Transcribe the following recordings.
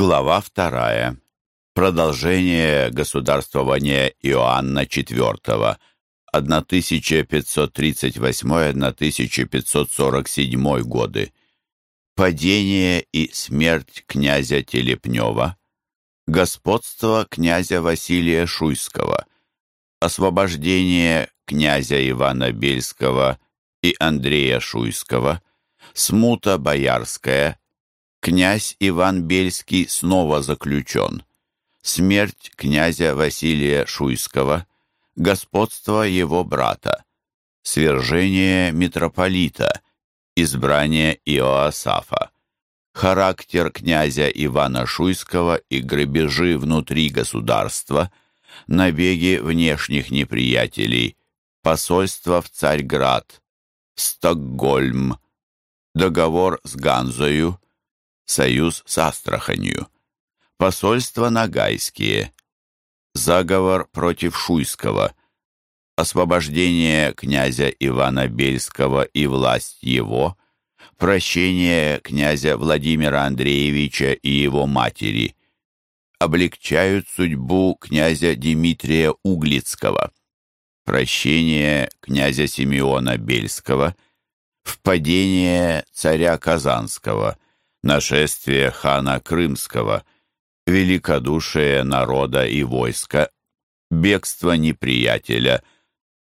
Глава вторая. Продолжение государствования Иоанна IV 1538-1547 годы. Падение и смерть князя Телепнева. Господство князя Василия Шуйского. Освобождение князя Ивана Бельского и Андрея Шуйского. Смута Боярская Князь Иван Бельский снова заключен. Смерть князя Василия Шуйского. Господство его брата. Свержение митрополита. Избрание Иоасафа. Характер князя Ивана Шуйского и грабежи внутри государства. Набеги внешних неприятелей. Посольство в Царьград. Стокгольм. Договор с Ганзою союз с Астраханью, посольство Нагайские, заговор против Шуйского, освобождение князя Ивана Бельского и власть его, прощение князя Владимира Андреевича и его матери, облегчают судьбу князя Дмитрия Углицкого, прощение князя Симеона Бельского, впадение царя Казанского – нашествие хана Крымского, великодушие народа и войска, бегство неприятеля,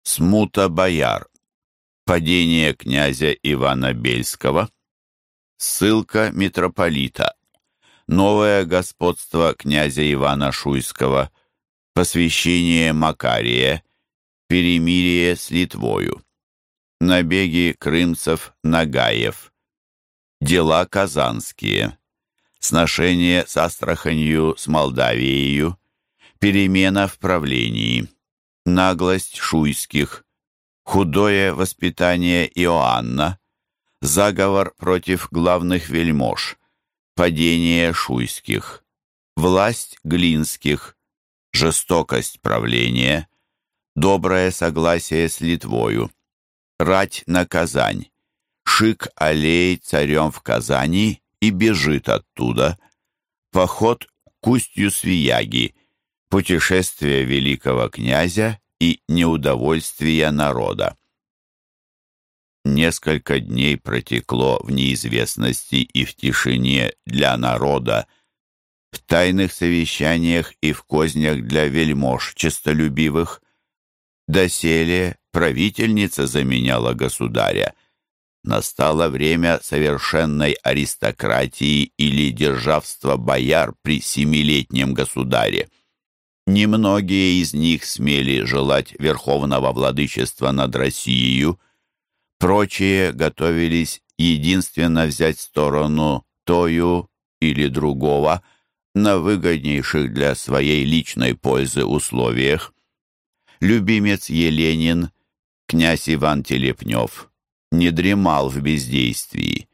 смута бояр, падение князя Ивана Бельского, ссылка митрополита, новое господство князя Ивана Шуйского, посвящение Макария, перемирие с Литвою, набеги крымцев Нагаев, дела казанские, сношение с Астраханью, с Молдавией, перемена в правлении, наглость шуйских, худое воспитание Иоанна, заговор против главных вельмож, падение шуйских, власть глинских, жестокость правления, доброе согласие с Литвою, рать на Казань, Шик аллей царем в Казани и бежит оттуда. Поход к устью Свияги, путешествие великого князя и неудовольствие народа. Несколько дней протекло в неизвестности и в тишине для народа, в тайных совещаниях и в кознях для вельмож честолюбивых. Доселе правительница заменяла государя — настало время совершенной аристократии или державства бояр при семилетнем государе. Немногие из них смели желать верховного владычества над Россией, прочие готовились единственно взять сторону тою или другого на выгоднейших для своей личной пользы условиях. Любимец Еленин, князь Иван Телепнев, не дремал в бездействии.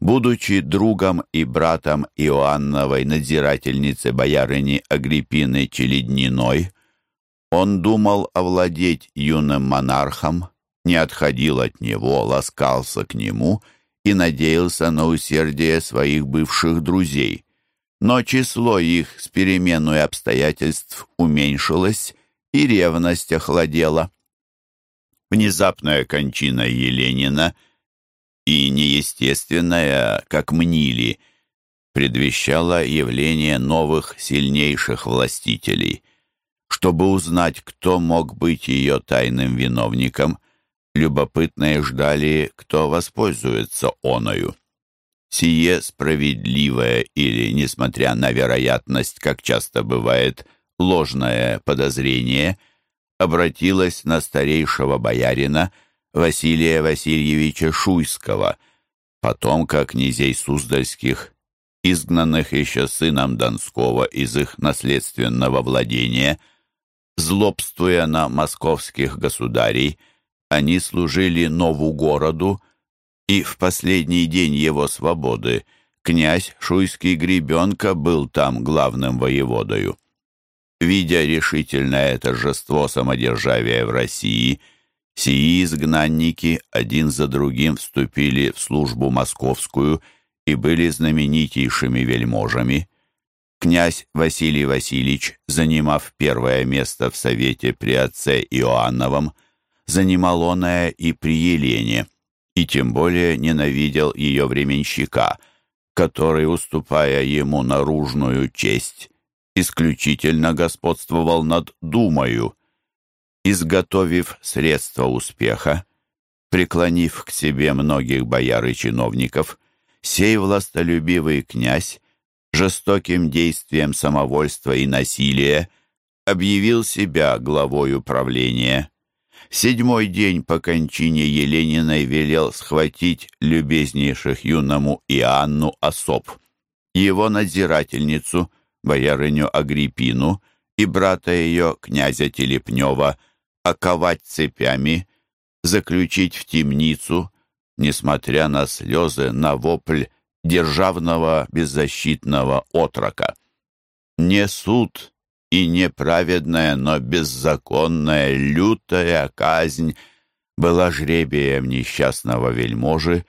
Будучи другом и братом Иоанновой надзирательницы боярыни Агриппины Челедниной, он думал овладеть юным монархом, не отходил от него, ласкался к нему и надеялся на усердие своих бывших друзей. Но число их с переменной обстоятельств уменьшилось, и ревность охладела. Внезапная кончина Еленина и неестественная, как мнили, предвещала явление новых сильнейших властителей. Чтобы узнать, кто мог быть ее тайным виновником, любопытные ждали, кто воспользуется оною. Сие справедливое или, несмотря на вероятность, как часто бывает, ложное подозрение – обратилась на старейшего боярина Василия Васильевича Шуйского, потомка князей Суздальских, изгнанных еще сыном Донского из их наследственного владения. Злобствуя на московских государей, они служили нову городу, и в последний день его свободы князь Шуйский Гребенка был там главным воеводою. Видя решительное торжество самодержавия в России, сии изгнанники один за другим вступили в службу московскую и были знаменитейшими вельможами. Князь Василий Васильевич, занимав первое место в Совете при отце Иоанновом, занимал оное и при Елене, и тем более ненавидел ее временщика, который, уступая ему наружную честь, исключительно господствовал над думою. Изготовив средства успеха, преклонив к себе многих бояр и чиновников, сей властолюбивый князь жестоким действием самовольства и насилия объявил себя главой управления. Седьмой день по кончине Елениной велел схватить любезнейших юному Иоанну особ, его надзирательницу, боярыню Агриппину и брата ее, князя Телепнева, оковать цепями, заключить в темницу, несмотря на слезы, на вопль державного беззащитного отрока. Не суд и неправедная, но беззаконная, лютая казнь была жребием несчастного вельможи,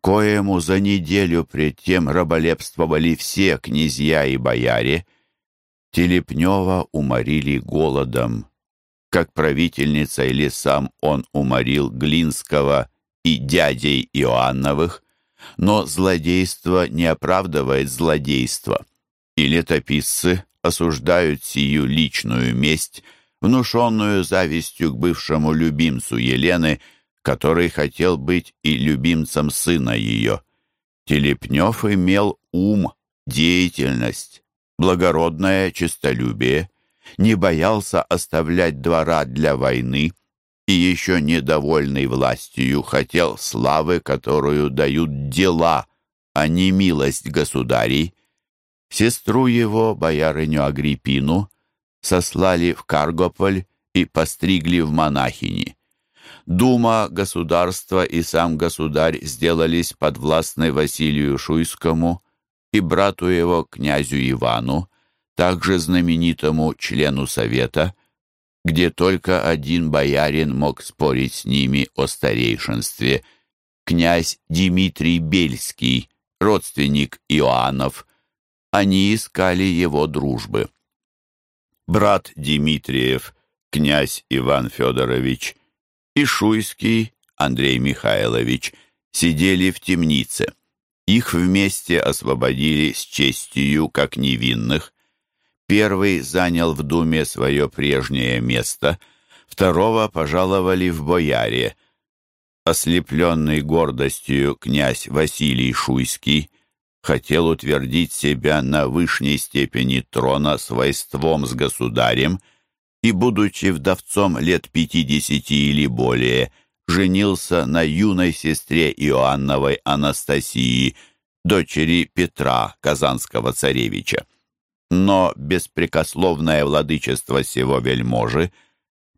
коему за неделю пред тем раболепствовали все князья и бояре, Телепнева уморили голодом, как правительница или сам он уморил Глинского и дядей Иоанновых, но злодейство не оправдывает злодейство, и летописцы осуждают сию личную месть, внушенную завистью к бывшему любимцу Елены, который хотел быть и любимцем сына ее. Телепнев имел ум, деятельность, благородное честолюбие, не боялся оставлять двора для войны и еще недовольный властью хотел славы, которую дают дела, а не милость государей. Сестру его, боярыню Агриппину, сослали в Каргополь и постригли в монахини. Дума, государства и сам государь сделались подвластны Василию Шуйскому и брату его, князю Ивану, также знаменитому члену Совета, где только один боярин мог спорить с ними о старейшинстве, князь Дмитрий Бельский, родственник Иоаннов. Они искали его дружбы. Брат Дмитриев, князь Иван Федорович, и Шуйский Андрей Михайлович сидели в темнице. Их вместе освободили с честью, как невинных, Первый занял в Думе свое прежнее место, второго пожаловали в бояре. Ослепленный гордостью князь Василий Шуйский хотел утвердить себя на высшей степени трона свойством с государем и, будучи вдовцом лет пятидесяти или более, женился на юной сестре Иоанновой Анастасии, дочери Петра, казанского царевича но беспрекословное владычество сего вельможи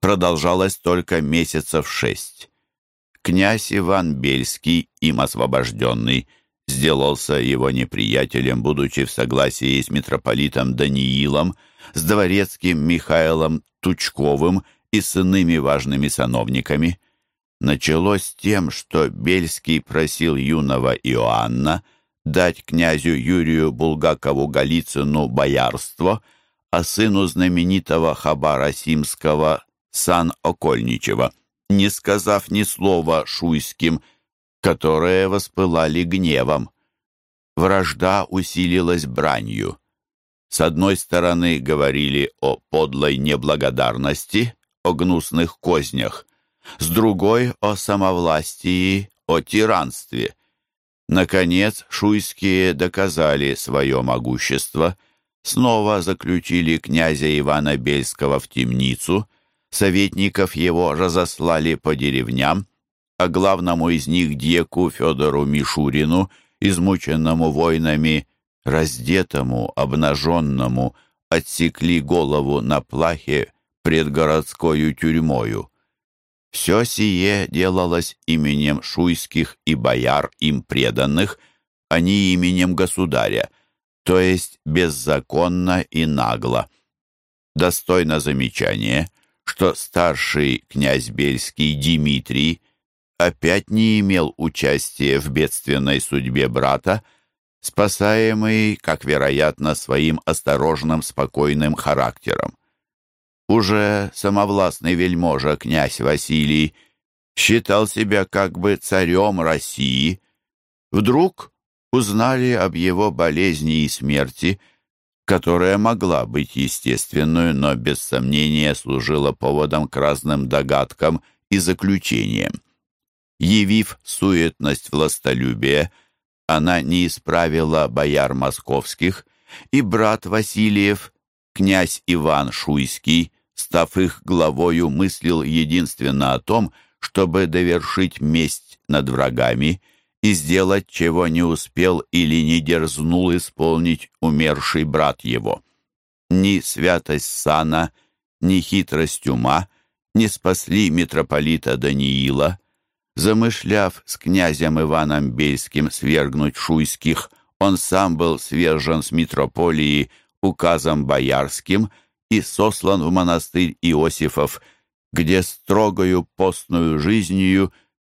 продолжалось только месяцев шесть. Князь Иван Бельский, им освобожденный, сделался его неприятелем, будучи в согласии с митрополитом Даниилом, с дворецким Михаилом Тучковым и с иными важными сановниками. Началось тем, что Бельский просил юного Иоанна дать князю Юрию Булгакову-Голицыну боярство, а сыну знаменитого Хабара Симского сан Окольничева, не сказав ни слова шуйским, которые воспылали гневом. Вражда усилилась бранью. С одной стороны говорили о подлой неблагодарности, о гнусных кознях, с другой — о самовластии, о тиранстве — Наконец, шуйские доказали свое могущество, снова заключили князя Ивана Бельского в темницу, советников его разослали по деревням, а главному из них Дьяку Федору Мишурину, измученному войнами, раздетому, обнаженному, отсекли голову на плахе пред городскою тюрьмою. Все сие делалось именем шуйских и бояр им преданных, а не именем государя, то есть беззаконно и нагло. Достойно замечания, что старший князь Бельский Дмитрий опять не имел участия в бедственной судьбе брата, спасаемый, как вероятно, своим осторожным, спокойным характером. Уже самовластный вельможа князь Василий считал себя как бы царем России. Вдруг узнали об его болезни и смерти, которая могла быть естественной, но без сомнения служила поводом к разным догадкам и заключениям. Явив суетность властолюбия, она не исправила бояр московских, и брат Васильев, князь Иван Шуйский, став их главою, мыслил единственно о том, чтобы довершить месть над врагами и сделать, чего не успел или не дерзнул исполнить умерший брат его. Ни святость сана, ни хитрость ума не спасли митрополита Даниила, Замышляв с князем Иваном Бельским свергнуть шуйских, он сам был свержен с митрополии указом боярским и сослан в монастырь Иосифов, где строгою постную жизнью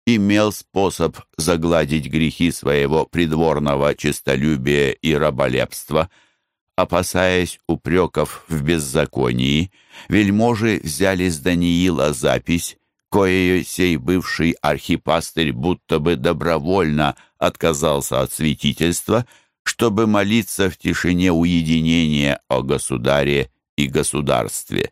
имел способ загладить грехи своего придворного честолюбия и раболепства. Опасаясь упреков в беззаконии, вельможи взяли с Даниила запись, коею сей бывший архипастырь будто бы добровольно отказался от святительства, чтобы молиться в тишине уединения о государе и государстве.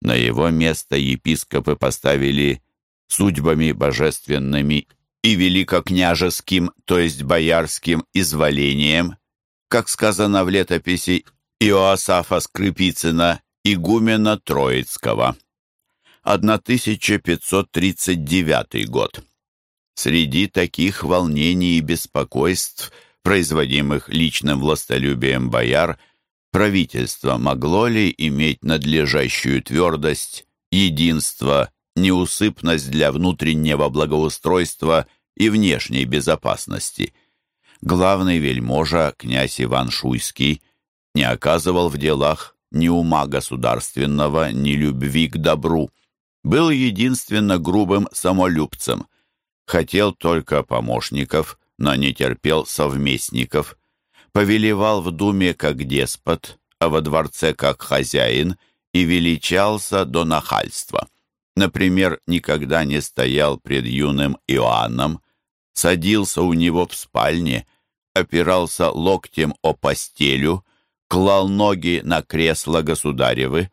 На его место епископы поставили судьбами божественными и великокняжеским, то есть боярским изволением, как сказано в летописи Иоасафа Скрипицына, игумена Троицкого. 1539 год. Среди таких волнений и беспокойств, производимых личным властолюбием бояр, правительство могло ли иметь надлежащую твердость, единство, неусыпность для внутреннего благоустройства и внешней безопасности. Главный вельможа, князь Иван Шуйский, не оказывал в делах ни ума государственного, ни любви к добру был единственно грубым самолюбцем. Хотел только помощников, но не терпел совместников. Повелевал в думе как деспот, а во дворце как хозяин и величался до нахальства. Например, никогда не стоял пред юным Иоанном, садился у него в спальне, опирался локтем о постелю, клал ноги на кресло государевы,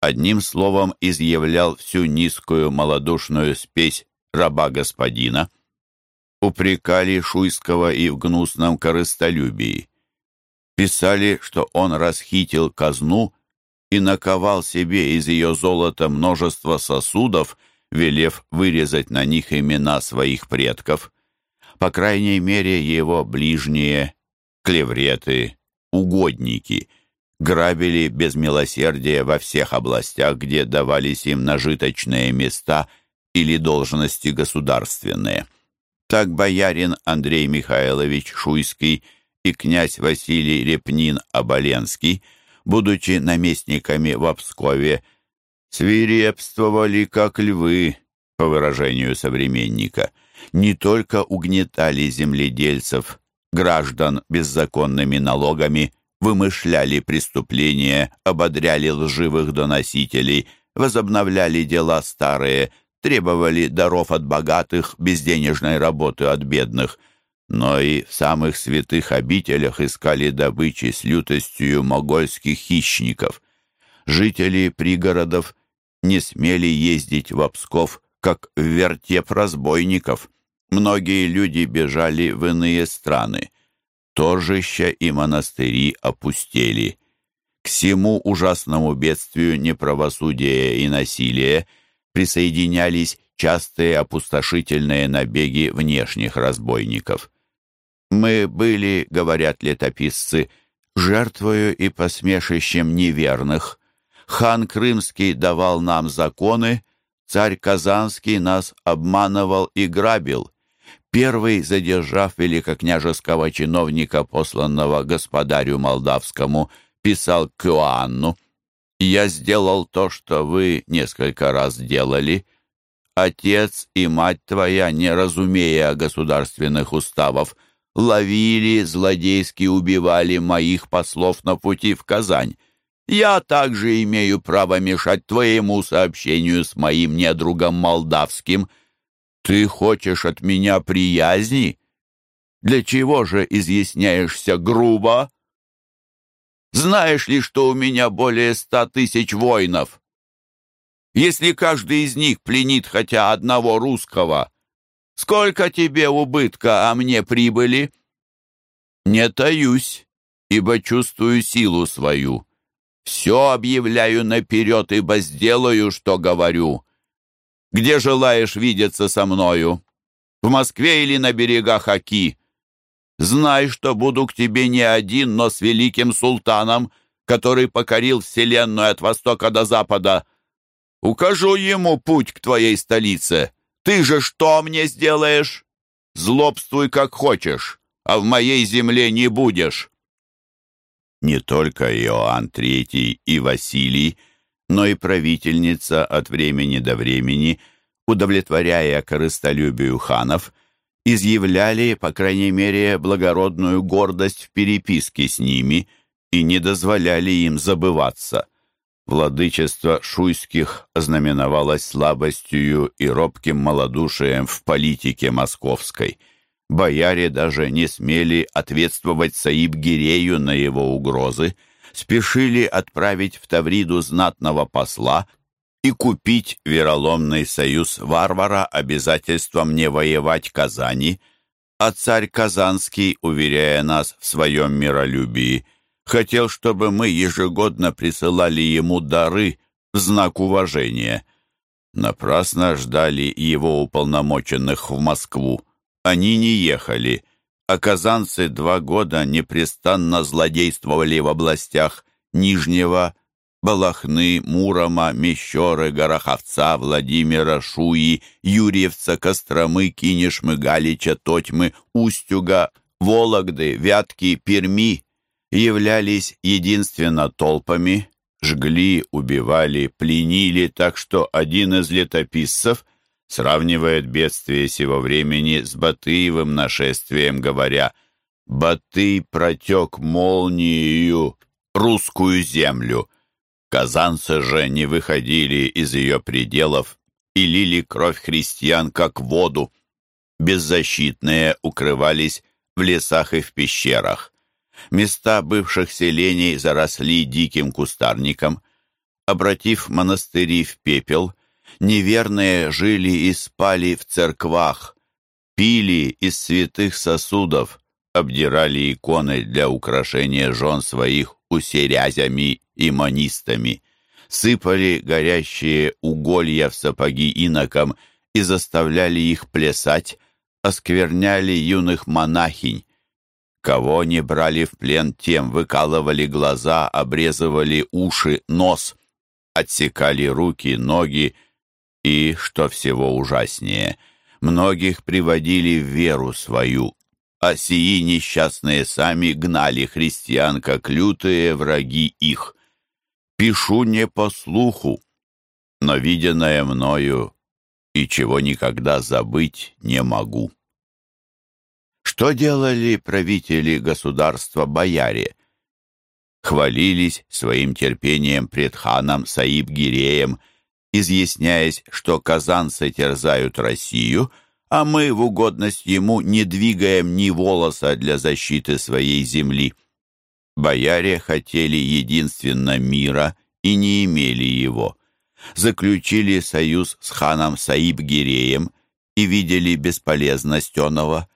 одним словом изъявлял всю низкую малодушную спесь раба господина, упрекали Шуйского и в гнусном корыстолюбии. Писали, что он расхитил казну и наковал себе из ее золота множество сосудов, велев вырезать на них имена своих предков. По крайней мере, его ближние, клевреты, угодники — грабили без милосердия во всех областях, где давались им нажиточные места или должности государственные. Так боярин Андрей Михайлович Шуйский и князь Василий Репнин-Оболенский, будучи наместниками в Обскове, свирепствовали как львы, по выражению современника, не только угнетали земледельцев, граждан беззаконными налогами, вымышляли преступления, ободряли лживых доносителей, возобновляли дела старые, требовали даров от богатых, безденежной работы от бедных, но и в самых святых обителях искали добычи с лютостью могольских хищников. Жители пригородов не смели ездить в Псков, как в вертеп разбойников. Многие люди бежали в иные страны торжища и монастыри опустели. К всему ужасному бедствию неправосудия и насилия присоединялись частые опустошительные набеги внешних разбойников. «Мы были, — говорят летописцы, — жертвою и посмешищем неверных. Хан Крымский давал нам законы, царь Казанский нас обманывал и грабил. Первый, задержав великокняжеского чиновника, посланного господарю Молдавскому, писал к Иоанну, «Я сделал то, что вы несколько раз делали. Отец и мать твоя, не разумея государственных уставов, ловили, злодейски убивали моих послов на пути в Казань. Я также имею право мешать твоему сообщению с моим недругом молдавским. Ты хочешь от меня приязни? Для чего же изъясняешься грубо? Знаешь ли, что у меня более ста тысяч воинов? Если каждый из них пленит хотя одного русского, сколько тебе убытка, а мне прибыли? Не таюсь, ибо чувствую силу свою. Все объявляю наперед, ибо сделаю, что говорю. Где желаешь видеться со мною? В Москве или на берегах Аки? Знай, что буду к тебе не один, но с великим султаном, который покорил вселенную от востока до запада. Укажу ему путь к твоей столице. Ты же что мне сделаешь? Злобствуй, как хочешь, а в моей земле не будешь». Не только Иоанн III и Василий, но и правительница от времени до времени, удовлетворяя корыстолюбию ханов, изъявляли, по крайней мере, благородную гордость в переписке с ними и не дозволяли им забываться. Владычество шуйских ознаменовалось слабостью и робким малодушием в политике московской. Бояре даже не смели ответствовать Саиб-Гирею на его угрозы, спешили отправить в Тавриду знатного посла и купить вероломный союз варвара обязательством не воевать Казани, а царь Казанский, уверяя нас в своем миролюбии, хотел, чтобы мы ежегодно присылали ему дары в знак уважения. Напрасно ждали его уполномоченных в Москву. Они не ехали, а казанцы два года непрестанно злодействовали в областях Нижнего, Балахны, Мурома, Мещеры, Гороховца, Владимира, Шуи, Юрьевца, Костромы, Кинешмы, Галича, Тотьмы, Устюга, Вологды, Вятки, Перми являлись единственно толпами, жгли, убивали, пленили, так что один из летописцев сравнивает бедствие сего времени с Батыевым нашествием, говоря «Батый протек молнией русскую землю». Казанцы же не выходили из ее пределов и лили кровь христиан, как воду. Беззащитные укрывались в лесах и в пещерах. Места бывших селений заросли диким кустарником. Обратив монастыри в пепел, неверные жили и спали в церквах, пили из святых сосудов, обдирали иконы для украшения жен своих усерязями и манистами, сыпали горящие уголья в сапоги инокам и заставляли их плясать, оскверняли юных монахинь. Кого не брали в плен, тем выкалывали глаза, обрезывали уши, нос, отсекали руки, ноги и, что всего ужаснее, многих приводили в веру свою, а сии несчастные сами гнали христиан, как лютые враги их. Пишу не по слуху, но виденное мною и чего никогда забыть не могу. Что делали правители государства-бояре? Хвалились своим терпением пред ханом Саиб-Гиреем, изъясняясь, что казанцы терзают Россию, а мы в угодность ему не двигаем ни волоса для защиты своей земли. Бояре хотели единственно мира и не имели его. Заключили союз с ханом Саиб-Гиреем и видели бесполезность оного.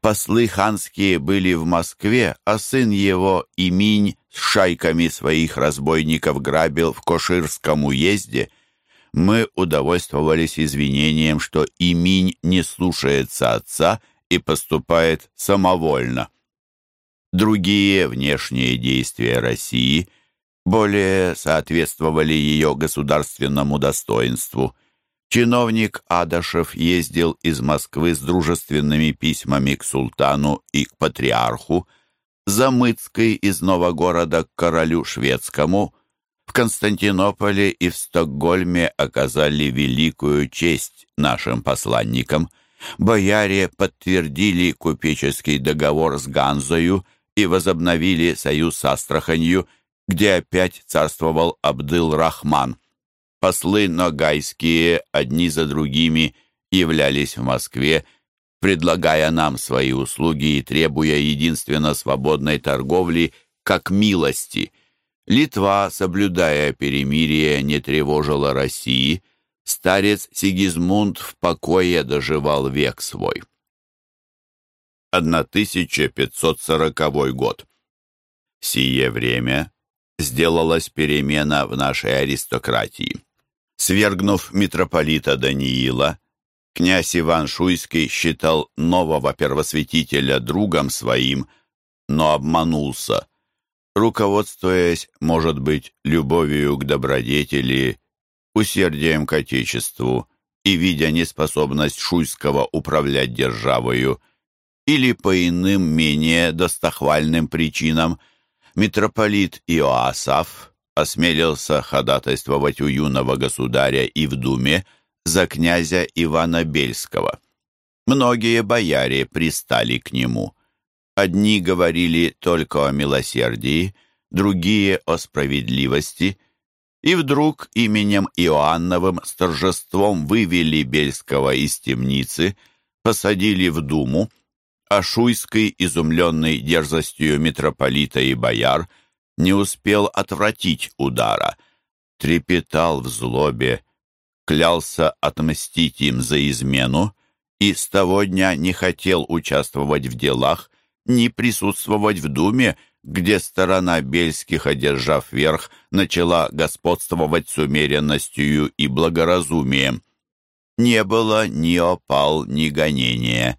Послы ханские были в Москве, а сын его, Иминь, с шайками своих разбойников грабил в Коширском уезде. Мы удовольствовались извинением, что Иминь не слушается отца и поступает самовольно. Другие внешние действия России более соответствовали ее государственному достоинству. Чиновник Адашев ездил из Москвы с дружественными письмами к султану и к патриарху, Замыцкий из Новогорода к королю шведскому, в Константинополе и в Стокгольме оказали великую честь нашим посланникам – Бояре подтвердили купеческий договор с Ганзою и возобновили союз с Астраханью, где опять царствовал Абдыл-Рахман. Послы ногайские одни за другими являлись в Москве, предлагая нам свои услуги и требуя единственно свободной торговли как милости. Литва, соблюдая перемирие, не тревожила России. Старец Сигизмунд в покое доживал век свой. 1540 год. Сие время сделалась перемена в нашей аристократии. Свергнув митрополита Даниила, князь Иван Шуйский считал нового первосвятителя другом своим, но обманулся. Руководствуясь, может быть, любовью к добродетели, усердием к Отечеству и видя неспособность Шуйского управлять державою, или по иным менее достохвальным причинам, митрополит Иоасаф осмелился ходатайствовать у юного государя и в Думе за князя Ивана Бельского. Многие бояре пристали к нему. Одни говорили только о милосердии, другие — о справедливости, и вдруг именем Иоанновым с торжеством вывели Бельского из темницы, посадили в Думу, а Шуйский, изумленный дерзостью митрополита и бояр, — не успел отвратить удара, трепетал в злобе, клялся отмстить им за измену и с того дня не хотел участвовать в делах, ни присутствовать в Думе, где сторона Бельских, одержав верх, начала господствовать с умеренностью и благоразумием. Не было ни опал, ни гонения.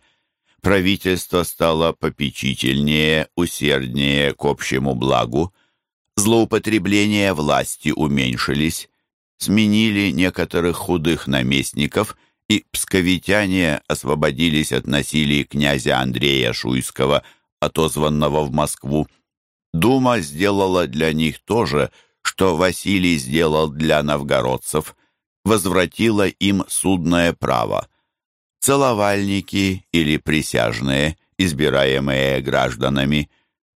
Правительство стало попечительнее, усерднее к общему благу злоупотребления власти уменьшились, сменили некоторых худых наместников, и псковитяне освободились от насилия князя Андрея Шуйского, отозванного в Москву. Дума сделала для них то же, что Василий сделал для новгородцев, возвратила им судное право. Целовальники или присяжные, избираемые гражданами,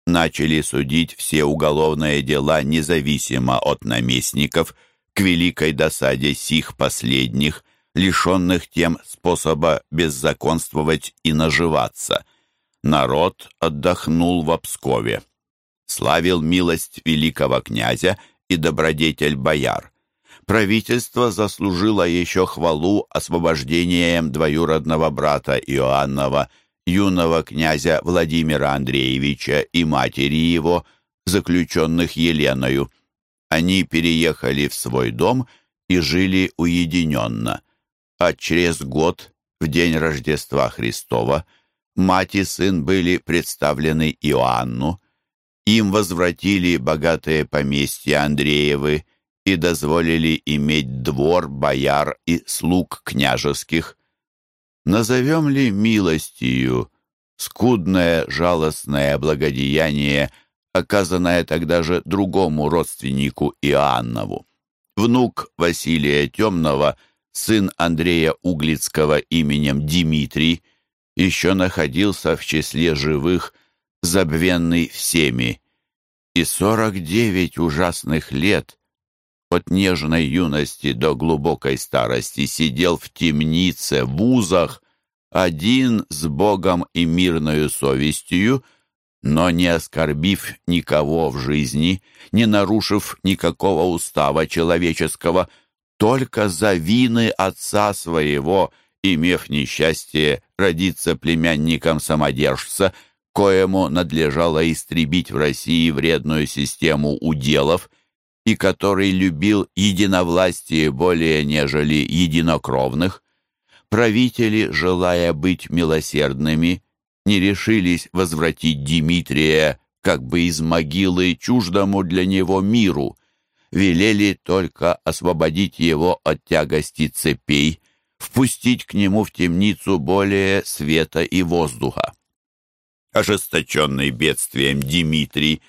начали судить все уголовные дела независимо от наместников, к великой досаде сих последних, лишенных тем способа беззаконствовать и наживаться. Народ отдохнул в Пскове. Славил милость великого князя и добродетель бояр. Правительство заслужило еще хвалу освобождением двоюродного брата Иоаннова – юного князя Владимира Андреевича и матери его, заключенных Еленою. Они переехали в свой дом и жили уединенно. А через год, в день Рождества Христова, мать и сын были представлены Иоанну. Им возвратили богатые поместья Андреевы и дозволили иметь двор, бояр и слуг княжеских. Назовем ли милостью скудное жалостное благодеяние, оказанное тогда же другому родственнику Иоаннову? Внук Василия Темного, сын Андрея Углицкого именем Дмитрий, еще находился в числе живых, забвенный всеми. И сорок девять ужасных лет от нежной юности до глубокой старости сидел в темнице, в узах, один с Богом и мирною совестью, но не оскорбив никого в жизни, не нарушив никакого устава человеческого, только за вины отца своего, имев несчастье родиться племянником самодержца, коему надлежало истребить в России вредную систему уделов – и который любил единовластие более нежели единокровных, правители, желая быть милосердными, не решились возвратить Дмитрия как бы из могилы чуждому для него миру, велели только освободить его от тягости цепей, впустить к нему в темницу более света и воздуха. Ожесточенный бедствием Дмитрий,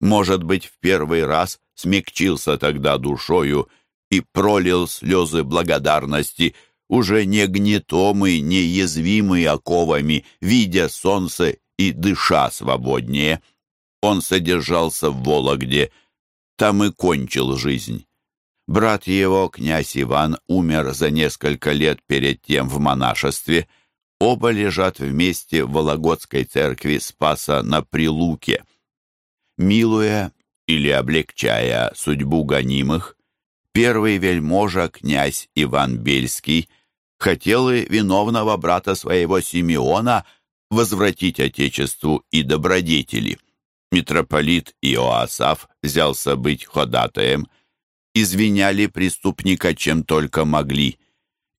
может быть, в первый раз смягчился тогда душою и пролил слезы благодарности, уже не гнетомый, неязвимый оковами, видя солнце и дыша свободнее. Он содержался в Вологде, там и кончил жизнь. Брат его, князь Иван, умер за несколько лет перед тем в монашестве. Оба лежат вместе в Вологодской церкви Спаса на Прилуке. Милуя или облегчая судьбу гонимых, первый вельможа, князь Иван Бельский, хотел и виновного брата своего Симеона возвратить Отечеству и добродетели. Митрополит Иоасав взялся быть ходатаем, извиняли преступника чем только могли.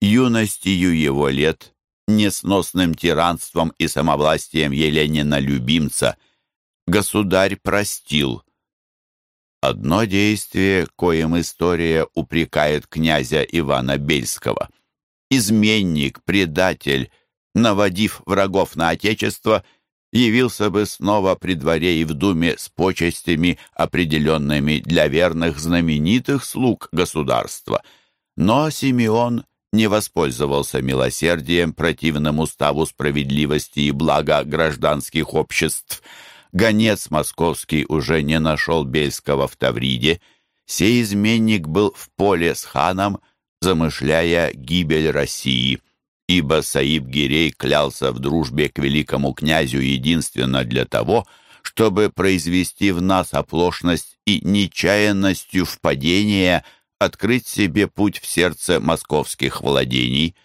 Юностью его лет, несносным тиранством и самовластием Еленина любимца, государь простил. Одно действие, коим история упрекает князя Ивана Бельского. Изменник, предатель, наводив врагов на отечество – явился бы снова при дворе и в думе с почестями, определенными для верных знаменитых слуг государства. Но Симеон не воспользовался милосердием, противным уставу справедливости и блага гражданских обществ. Гонец московский уже не нашел Бельского в Тавриде. Сей изменник был в поле с ханом, замышляя гибель России ибо Саиб Гирей клялся в дружбе к великому князю единственно для того, чтобы произвести в нас оплошность и нечаянностью впадения открыть себе путь в сердце московских владений.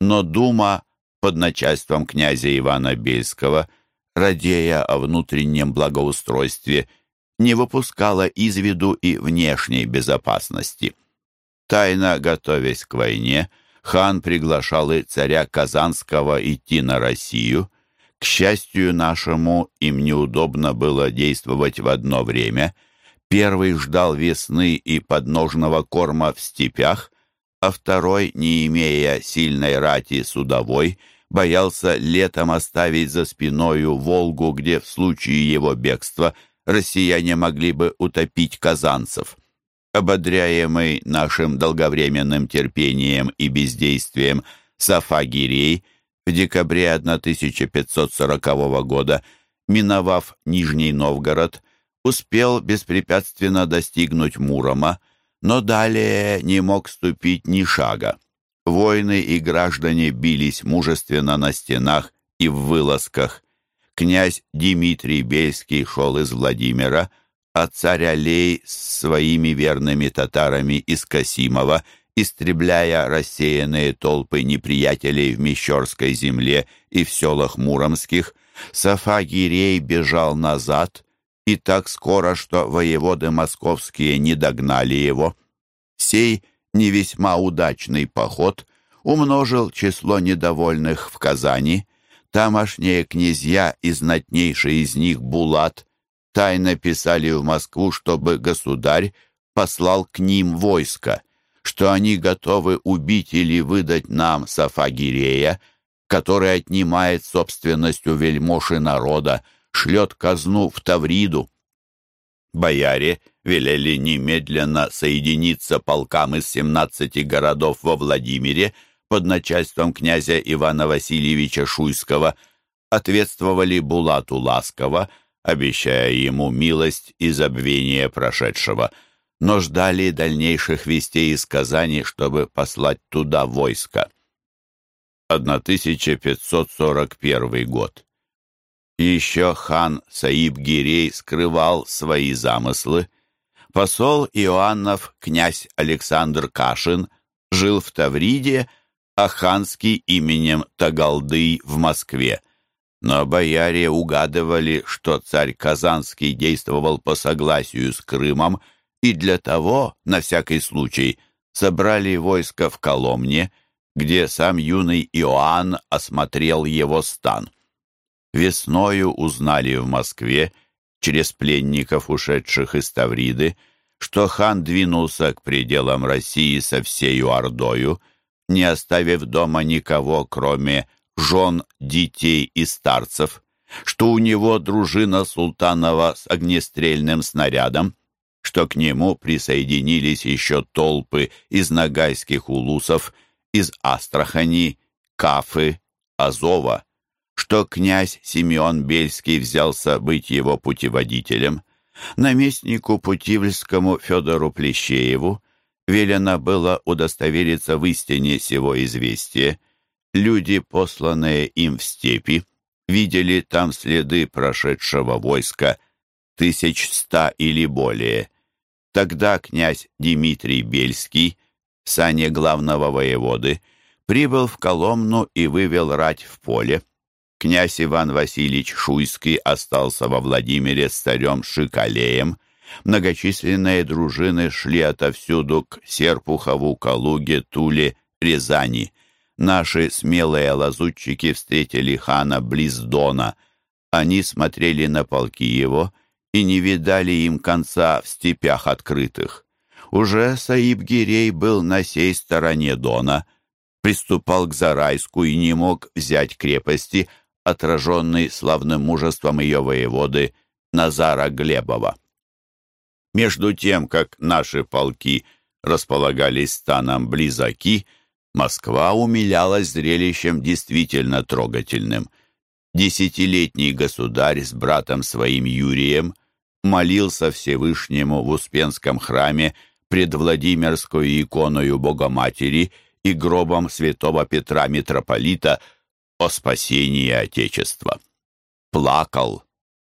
Но Дума под начальством князя Ивана Бельского, радея о внутреннем благоустройстве, не выпускала из виду и внешней безопасности. Тайно готовясь к войне, хан приглашал и царя Казанского идти на Россию. К счастью нашему, им неудобно было действовать в одно время. Первый ждал весны и подножного корма в степях, а второй, не имея сильной рати судовой, боялся летом оставить за спиною Волгу, где в случае его бегства россияне могли бы утопить казанцев ободряемый нашим долговременным терпением и бездействием Сафагирей в декабре 1540 года, миновав Нижний Новгород, успел беспрепятственно достигнуть Мурома, но далее не мог ступить ни шага. Воины и граждане бились мужественно на стенах и в вылазках. Князь Дмитрий Бельский шел из Владимира – а царь Алей с своими верными татарами из Касимова, истребляя рассеянные толпы неприятелей в Мещерской земле и в селах Муромских, Сафагирей бежал назад, и так скоро, что воеводы московские не догнали его. Сей не весьма удачный поход умножил число недовольных в Казани. Тамошние князья и знатнейший из них Булат тайно писали в Москву, чтобы государь послал к ним войско, что они готовы убить или выдать нам Сафагирея, который отнимает собственность у вельмоши народа, шлет казну в Тавриду. Бояре велели немедленно соединиться полкам из 17 городов во Владимире под начальством князя Ивана Васильевича Шуйского, ответствовали Булату Ласково, обещая ему милость и забвение прошедшего, но ждали дальнейших вестей из Казани, чтобы послать туда войско. 1541 год. Еще хан Саиб Гирей скрывал свои замыслы. Посол Иоаннов, князь Александр Кашин, жил в Тавриде, а ханский именем Тагалдый в Москве – но бояре угадывали, что царь Казанский действовал по согласию с Крымом, и для того, на всякий случай, собрали войско в Коломне, где сам юный Иоанн осмотрел его стан. Весною узнали в Москве, через пленников, ушедших из Тавриды, что хан двинулся к пределам России со всею Ордою, не оставив дома никого, кроме жен, детей и старцев, что у него дружина Султанова с огнестрельным снарядом, что к нему присоединились еще толпы из нагайских улусов из Астрахани, Кафы, Азова, что князь Симеон Бельский взялся быть его путеводителем, наместнику Путивльскому Федору Плещееву велено было удостовериться в истине сего известия. Люди, посланные им в степи, видели там следы прошедшего войска, тысяч ста или более. Тогда князь Дмитрий Бельский, сане главного воеводы, прибыл в Коломну и вывел рать в поле. Князь Иван Васильевич Шуйский остался во Владимире с царем Шикалеем. Многочисленные дружины шли отовсюду к Серпухову, Калуге, Туле, Рязани. Наши смелые лазутчики встретили хана близ Дона. Они смотрели на полки его и не видали им конца в степях открытых. Уже Саиб Гирей был на сей стороне Дона, приступал к Зарайску и не мог взять крепости, отраженный славным мужеством ее воеводы Назара Глебова. Между тем, как наши полки располагались станом близаки, Москва умилялась зрелищем действительно трогательным. Десятилетний государь с братом своим Юрием молился Всевышнему в Успенском храме пред Владимирской иконою Богоматери и гробом святого Петра Митрополита о спасении Отечества. Плакал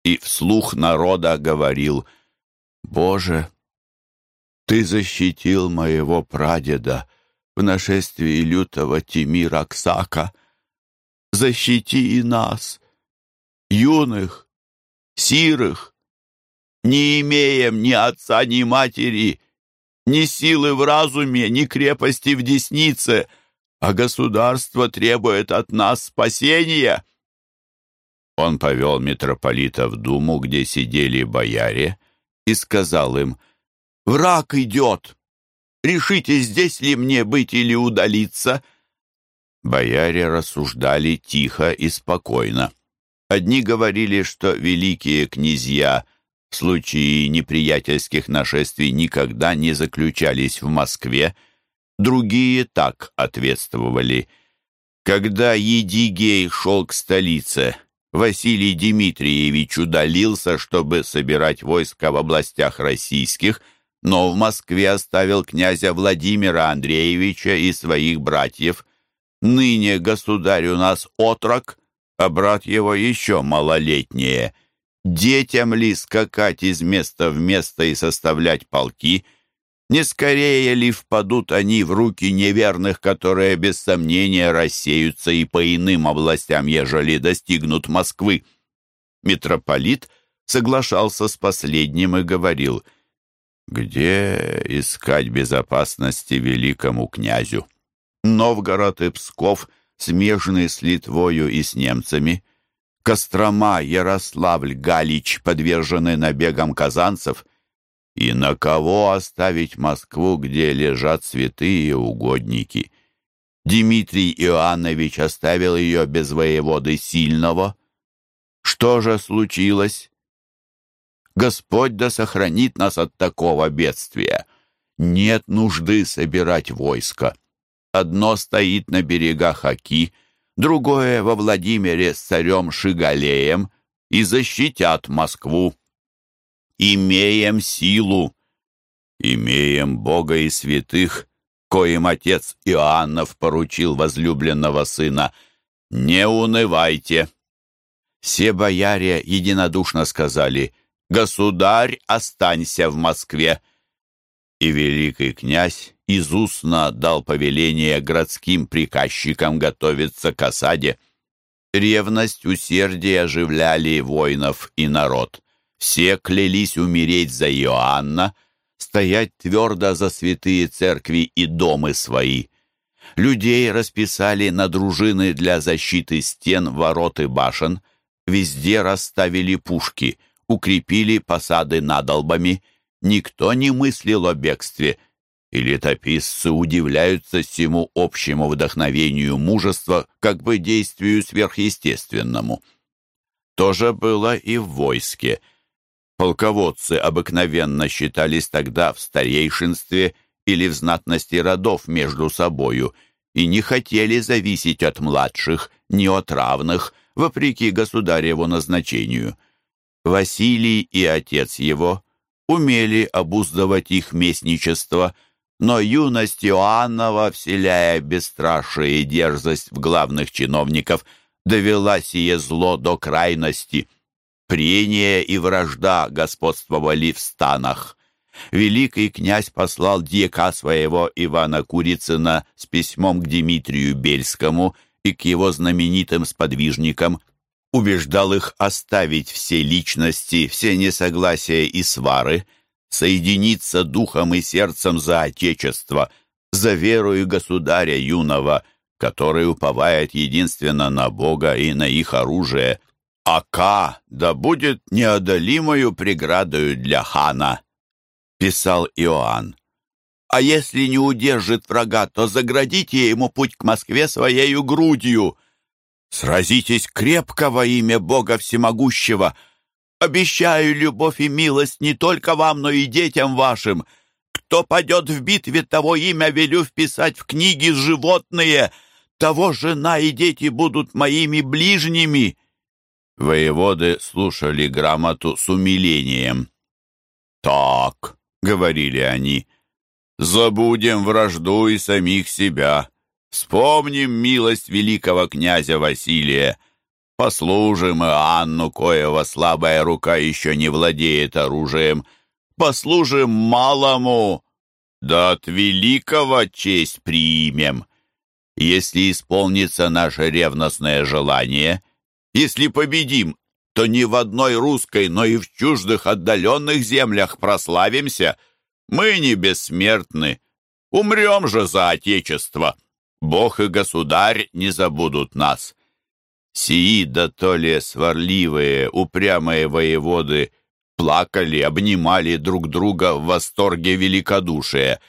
и вслух народа говорил «Боже, Ты защитил моего прадеда в нашествии лютого Тимира Ксака. Защити и нас, юных, сирых, не имеем ни отца, ни матери, ни силы в разуме, ни крепости в деснице, а государство требует от нас спасения». Он повел митрополита в думу, где сидели бояре, и сказал им, «Враг идет! Решите, здесь ли мне быть или удалиться?» Бояре рассуждали тихо и спокойно. Одни говорили, что великие князья — в случае неприятельских нашествий никогда не заключались в Москве, другие так ответствовали. Когда Едигей шел к столице, Василий Дмитриевич удалился, чтобы собирать войска в областях российских, но в Москве оставил князя Владимира Андреевича и своих братьев. Ныне государь у нас отрок, а брат его еще малолетнее — Детям ли скакать из места в место и составлять полки? Не скорее ли впадут они в руки неверных, которые без сомнения рассеются и по иным областям, ежели достигнут Москвы? Митрополит соглашался с последним и говорил, «Где искать безопасности великому князю? Новгород и Псков смежны с Литвою и с немцами». Кострома, Ярославль, Галич подвержены набегам казанцев. И на кого оставить Москву, где лежат святые угодники? Дмитрий Иоаннович оставил ее без воеводы сильного. Что же случилось? Господь да сохранит нас от такого бедствия. Нет нужды собирать войско. Одно стоит на берегах Оки — другое во Владимире с царем Шигалеем и защитят Москву. Имеем силу, имеем Бога и святых, коим отец Иоаннов поручил возлюбленного сына. Не унывайте. Все бояре единодушно сказали, «Государь, останься в Москве». И великий князь из устно дал повеление городским приказчикам готовиться к осаде. Ревность, усердие оживляли воинов и народ. Все клялись умереть за Иоанна, стоять твердо за святые церкви и домы свои. Людей расписали на дружины для защиты стен, ворот и башен. Везде расставили пушки, укрепили посады надолбами. Никто не мыслил о бегстве — и летописцы удивляются всему общему вдохновению мужества, как бы действию сверхъестественному. То же было и в войске. Полководцы обыкновенно считались тогда в старейшинстве или в знатности родов между собою, и не хотели зависеть от младших, ни от равных, вопреки государеву назначению. Василий и отец его умели обуздывать их местничество, но юность Иоаннова, вселяя бесстрашие и дерзость в главных чиновников, довела сие зло до крайности. Прение и вражда господствовали в станах. Великий князь послал дьяка своего Ивана Курицына с письмом к Дмитрию Бельскому и к его знаменитым сподвижникам, убеждал их оставить все личности, все несогласия и свары, соединиться духом и сердцем за Отечество, за веру и государя юного, который уповает единственно на Бога и на их оружие. «Ака да будет неодолимою преградою для хана», — писал Иоанн. «А если не удержит врага, то заградите ему путь к Москве своею грудью». Сразитесь крепко во имя Бога Всемогущего. Обещаю любовь и милость не только вам, но и детям вашим. Кто падет в битве, того имя велю вписать в книги животные. Того жена и дети будут моими ближними». Воеводы слушали грамоту с умилением. «Так», — говорили они, — «забудем вражду и самих себя. Вспомним милость великого князя Василия. Послужим Иоанну, коего слабая рука еще не владеет оружием. Послужим малому, да от великого честь примем. Если исполнится наше ревностное желание, если победим, то ни в одной русской, но и в чуждых отдаленных землях прославимся. Мы не бессмертны. Умрем же за Отечество. Бог и государь не забудут нас. Сии да то ли сварливые, упрямые воеводы плакали, обнимали друг друга в восторге великодушия,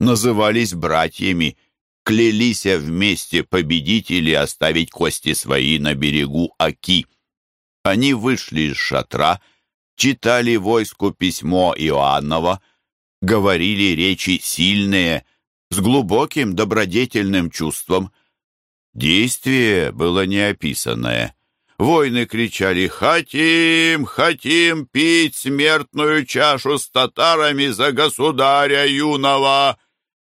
назывались братьями, клялись вместе победить или оставить кости свои на берегу Аки. Они вышли из шатра, читали войску письмо Иоаннова, говорили речи сильные, с глубоким добродетельным чувством. Действие было неописанное. Воины кричали «Хотим, хотим пить смертную чашу с татарами за государя юного!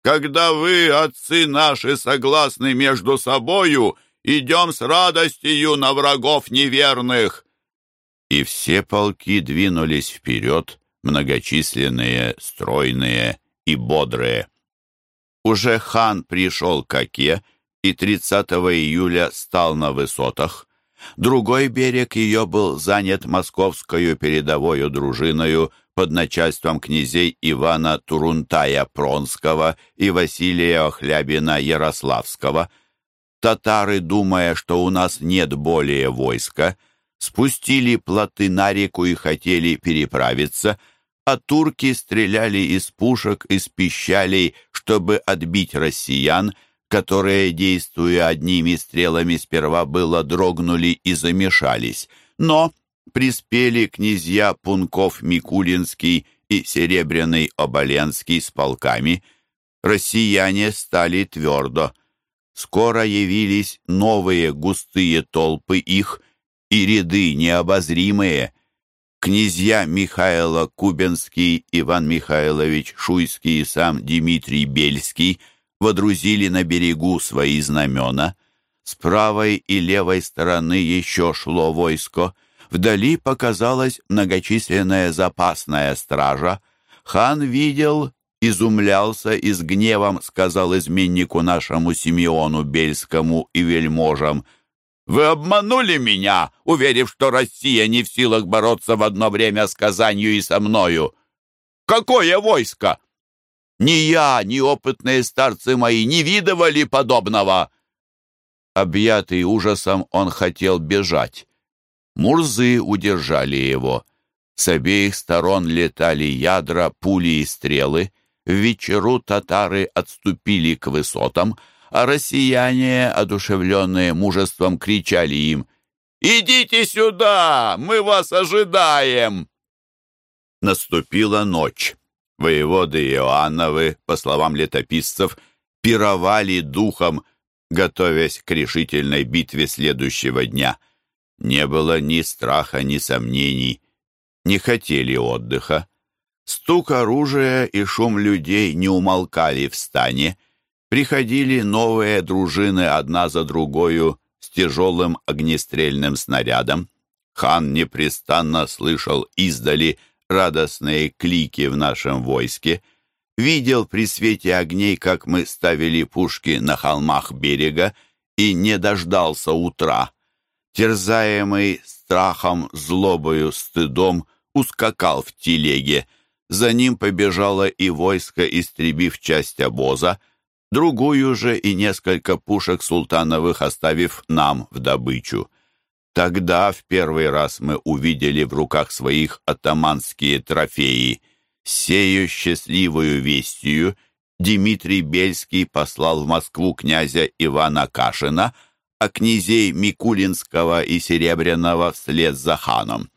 Когда вы, отцы наши, согласны между собою, идем с радостью на врагов неверных!» И все полки двинулись вперед, многочисленные, стройные и бодрые. Уже хан пришел к Оке и 30 июля стал на высотах. Другой берег ее был занят московскою передовою дружиною под начальством князей Ивана Турунтая Пронского и Василия Охлябина Ярославского. Татары, думая, что у нас нет более войска, спустили плоты на реку и хотели переправиться – а турки стреляли из пушек, из пищалей, чтобы отбить россиян, которые, действуя одними стрелами, сперва было дрогнули и замешались. Но приспели князья Пунков Микулинский и Серебряный Оболенский с полками. Россияне стали твердо. Скоро явились новые густые толпы их и ряды необозримые — князья Михайло Кубенский, Иван Михайлович Шуйский и сам Дмитрий Бельский водрузили на берегу свои знамена. С правой и левой стороны еще шло войско. Вдали показалась многочисленная запасная стража. Хан видел, изумлялся и с гневом сказал изменнику нашему Симеону Бельскому и вельможам — вы обманули меня, уверив, что Россия не в силах бороться в одно время с Казанью и со мною. Какое войско? Ни я, ни опытные старцы мои не видывали подобного. Объятый ужасом, он хотел бежать. Мурзы удержали его. С обеих сторон летали ядра, пули и стрелы. В вечеру татары отступили к высотам, а россияне, одушевленные мужеством, кричали им «Идите сюда! Мы вас ожидаем!» Наступила ночь. Воеводы Иоанновы, по словам летописцев, пировали духом, готовясь к решительной битве следующего дня. Не было ни страха, ни сомнений. Не хотели отдыха. Стук оружия и шум людей не умолкали в стане. Приходили новые дружины одна за другою с тяжелым огнестрельным снарядом. Хан непрестанно слышал издали радостные клики в нашем войске, видел при свете огней, как мы ставили пушки на холмах берега, и не дождался утра. Терзаемый страхом, злобою, стыдом, ускакал в телеге. За ним побежало и войско, истребив часть обоза, другую же и несколько пушек султановых оставив нам в добычу. Тогда в первый раз мы увидели в руках своих атаманские трофеи. Сею счастливую вестью Дмитрий Бельский послал в Москву князя Ивана Кашина, а князей Микулинского и Серебряного вслед за ханом.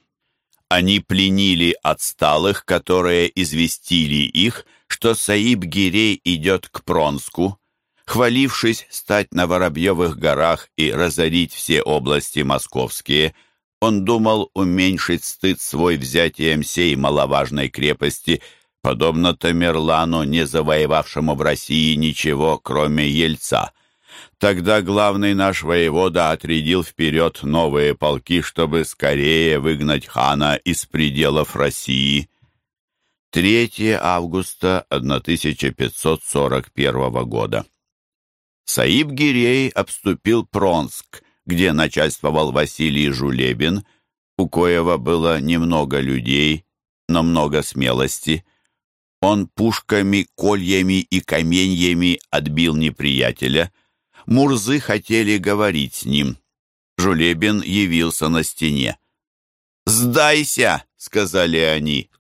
Они пленили отсталых, которые известили их, что Саиб Гирей идет к Пронску, хвалившись стать на Воробьевых горах и разорить все области московские, он думал уменьшить стыд свой взятием сей маловажной крепости, подобно Тамерлану, не завоевавшему в России ничего, кроме Ельца. Тогда главный наш воевода отрядил вперед новые полки, чтобы скорее выгнать хана из пределов России. 3 августа 1541 года. Саиб Гирей обступил Пронск, где начальствовал Василий Жулебин, у коего было немного людей, но много смелости. Он пушками, кольями и каменьями отбил неприятеля, Мурзы хотели говорить с ним. Жулебин явился на стене. «Сдайся!» — сказали они.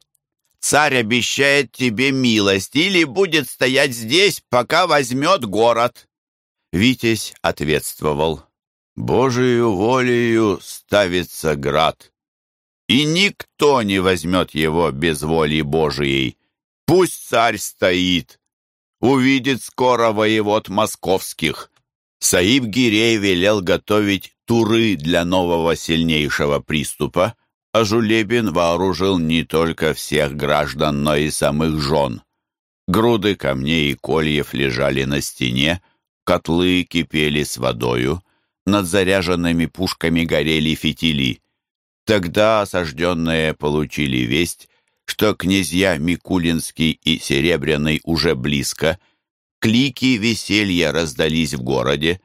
«Царь обещает тебе милость или будет стоять здесь, пока возьмет город». Витязь ответствовал. «Божию волею ставится град, и никто не возьмет его без воли Божией. Пусть царь стоит, увидит скоро воевод московских. Саиб Гирей велел готовить туры для нового сильнейшего приступа, а Жулебин вооружил не только всех граждан, но и самых жен. Груды камней и кольев лежали на стене, котлы кипели с водою, над заряженными пушками горели фитили. Тогда осажденные получили весть, что князья Микулинский и Серебряный уже близко — Клики веселья раздались в городе.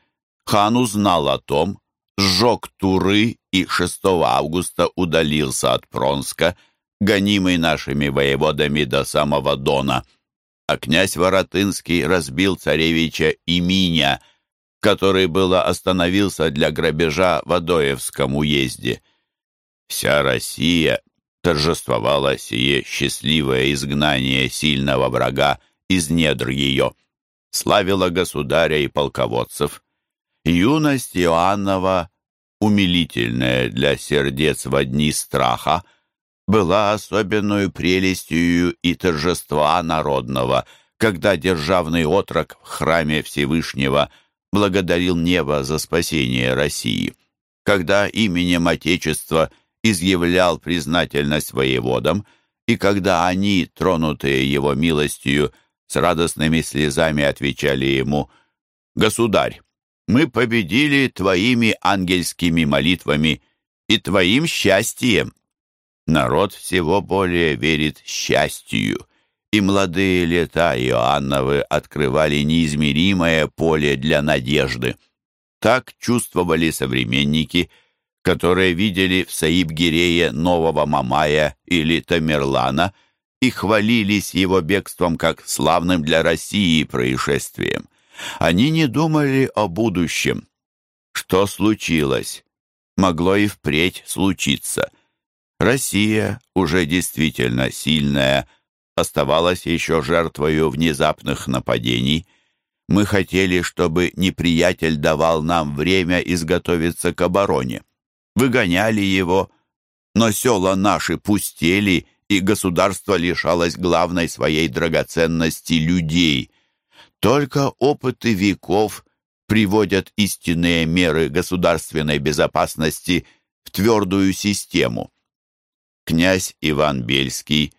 Хан узнал о том, сжег Туры и 6 августа удалился от Пронска, гонимый нашими воеводами до самого Дона. А князь Воротынский разбил царевича Иминя, который было остановился для грабежа в Адоевском уезде. Вся Россия торжествовала сие счастливое изгнание сильного врага из недр ее славила государя и полководцев. Юность Иоаннова, умилительная для сердец во дни страха, была особенную прелестью и торжества народного, когда державный отрок в храме Всевышнего благодарил небо за спасение России, когда именем Отечества изъявлял признательность воеводам, и когда они, тронутые его милостью, с радостными слезами отвечали ему, «Государь, мы победили твоими ангельскими молитвами и твоим счастьем». Народ всего более верит счастью, и молодые лета Иоанновы открывали неизмеримое поле для надежды. Так чувствовали современники, которые видели в Саиб-Гирее нового Мамая или Тамерлана – и хвалились его бегством как славным для России происшествием. Они не думали о будущем. Что случилось? Могло и впредь случиться. Россия, уже действительно сильная, оставалась еще жертвою внезапных нападений. Мы хотели, чтобы неприятель давал нам время изготовиться к обороне. Выгоняли его, но села наши пустели, и государство лишалось главной своей драгоценности людей. Только опыты веков приводят истинные меры государственной безопасности в твердую систему. Князь Иван Бельский,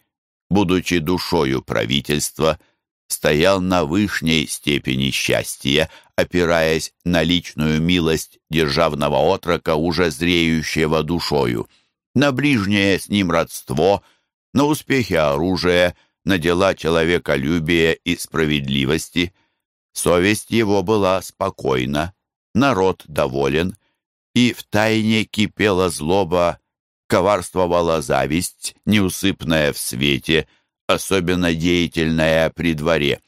будучи душою правительства, стоял на вышней степени счастья, опираясь на личную милость державного отрока, уже зреющего душою, на ближнее с ним родство, на успехи оружия, на дела человеколюбия и справедливости. Совесть его была спокойна, народ доволен, и в тайне кипела злоба, коварствовала зависть, неусыпная в свете, особенно деятельная при дворе.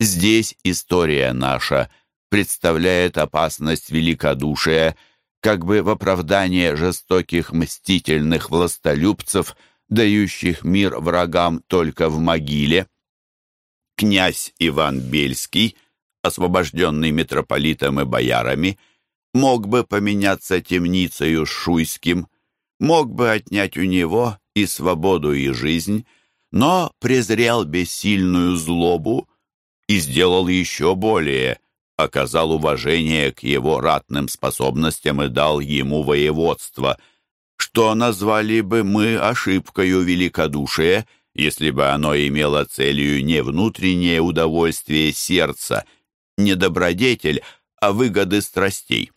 Здесь история наша представляет опасность великодушия, как бы в оправдание жестоких мстительных властолюбцев, дающих мир врагам только в могиле. Князь Иван Бельский, освобожденный митрополитом и боярами, мог бы поменяться темницею с Шуйским, мог бы отнять у него и свободу, и жизнь, но презрел бессильную злобу и сделал еще более, оказал уважение к его ратным способностям и дал ему воеводство, что назвали бы мы ошибкою великодушия, если бы оно имело целью не внутреннее удовольствие сердца, не добродетель, а выгоды страстей.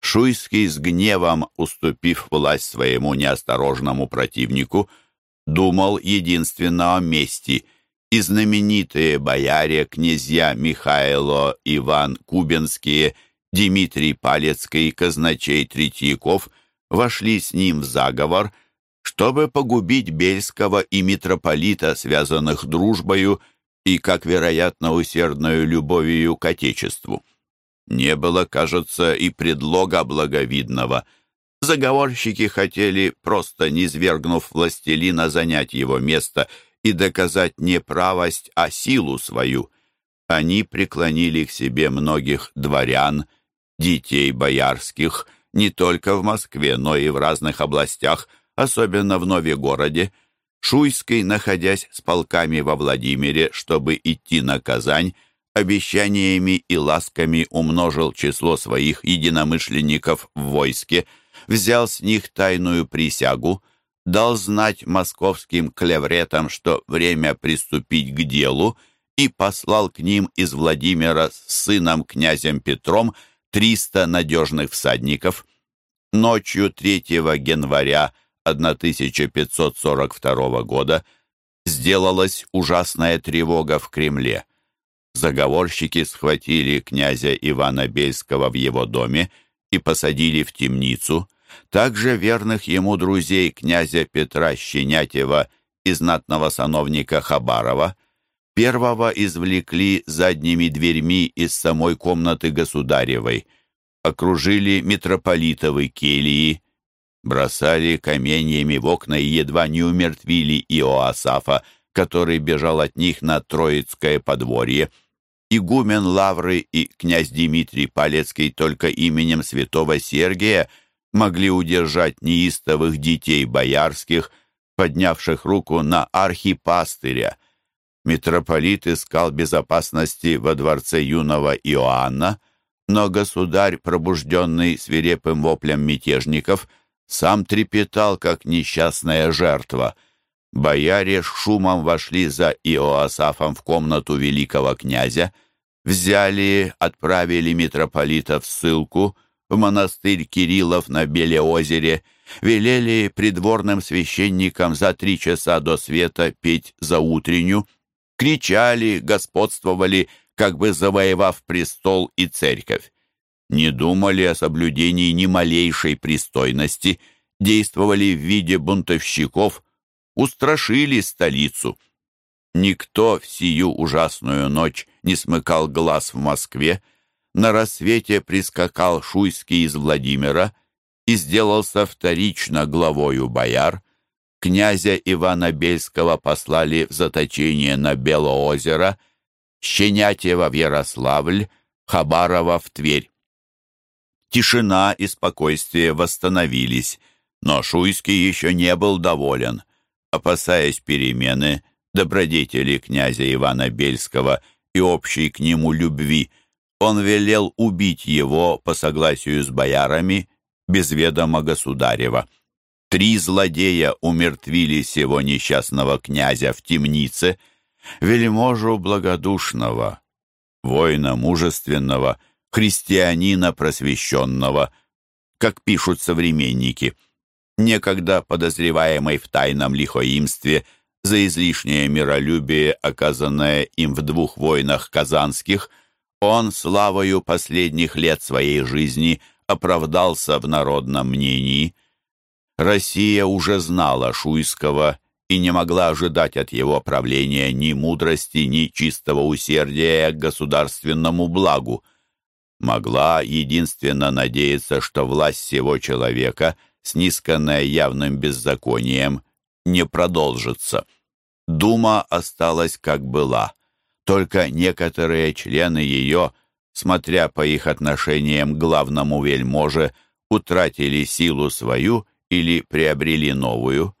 Шуйский с гневом, уступив власть своему неосторожному противнику, думал единственно о мести, и знаменитые бояре, князья Михайло, Иван Кубинские, Дмитрий Палецкий, казначей Третьяков вошли с ним в заговор, чтобы погубить Бельского и митрополита, связанных дружбою и, как вероятно, усердную любовью к Отечеству. Не было, кажется, и предлога благовидного – Заговорщики хотели, просто низвергнув властелина, занять его место и доказать не правость, а силу свою. Они преклонили к себе многих дворян, детей боярских, не только в Москве, но и в разных областях, особенно в Новегороде. Шуйский, находясь с полками во Владимире, чтобы идти на Казань, обещаниями и ласками умножил число своих единомышленников в войске – взял с них тайную присягу, дал знать московским клевретам, что время приступить к делу, и послал к ним из Владимира с сыном князем Петром триста надежных всадников. Ночью 3 января 1542 года сделалась ужасная тревога в Кремле. Заговорщики схватили князя Ивана Бельского в его доме и посадили в темницу, также верных ему друзей князя Петра Щенятева и знатного сановника Хабарова, первого извлекли задними дверьми из самой комнаты государевой, окружили митрополитовы келии, бросали каменьями в окна и едва не умертвили Иоасафа, который бежал от них на Троицкое подворье. Игумен Лавры и князь Дмитрий Палецкий только именем святого Сергия – могли удержать неистовых детей боярских, поднявших руку на архипастыря. Митрополит искал безопасности во дворце юного Иоанна, но государь, пробужденный свирепым воплем мятежников, сам трепетал, как несчастная жертва. Бояре с шумом вошли за Иоасафом в комнату великого князя, взяли, отправили митрополита в ссылку — в монастырь Кириллов на Белеозере, велели придворным священникам за три часа до света петь за утренню, кричали, господствовали, как бы завоевав престол и церковь. Не думали о соблюдении ни малейшей пристойности, действовали в виде бунтовщиков, устрашили столицу. Никто в сию ужасную ночь не смыкал глаз в Москве, на рассвете прискакал Шуйский из Владимира и сделался вторично главою бояр. Князя Ивана Бельского послали в заточение на Белоозеро, Щенятьева в Ярославль, Хабарова в Тверь. Тишина и спокойствие восстановились, но Шуйский еще не был доволен. Опасаясь перемены, добродетели князя Ивана Бельского и общей к нему любви – он велел убить его по согласию с боярами без ведома государева. Три злодея умертвили сего несчастного князя в темнице, вельможу благодушного, воина мужественного, христианина просвещенного, как пишут современники. Некогда подозреваемый в тайном лихоимстве за излишнее миролюбие, оказанное им в двух войнах казанских, он славою последних лет своей жизни оправдался в народном мнении. Россия уже знала Шуйского и не могла ожидать от его правления ни мудрости, ни чистого усердия к государственному благу. Могла единственно надеяться, что власть всего человека, снисканная явным беззаконием, не продолжится. Дума осталась как была. Только некоторые члены ее, смотря по их отношениям к главному вельможе, утратили силу свою или приобрели новую.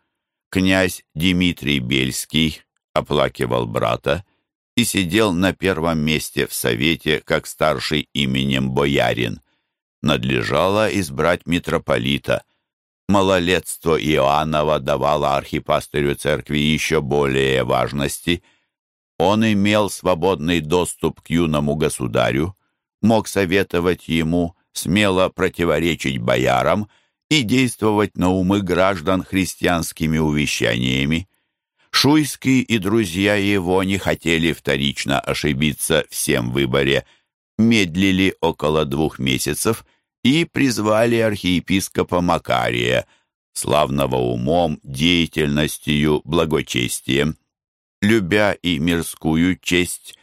Князь Дмитрий Бельский оплакивал брата и сидел на первом месте в совете как старший именем боярин. Надлежало избрать митрополита. Малолетство Иоаннова давало архипастырю церкви еще более важности. Он имел свободный доступ к юному государю, мог советовать ему, смело противоречить боярам – и действовать на умы граждан христианскими увещаниями. Шуйский и друзья его не хотели вторично ошибиться всем выборе, медлили около двух месяцев и призвали архиепископа Макария, славного умом, деятельностью, благочестием. Любя и мирскую честь,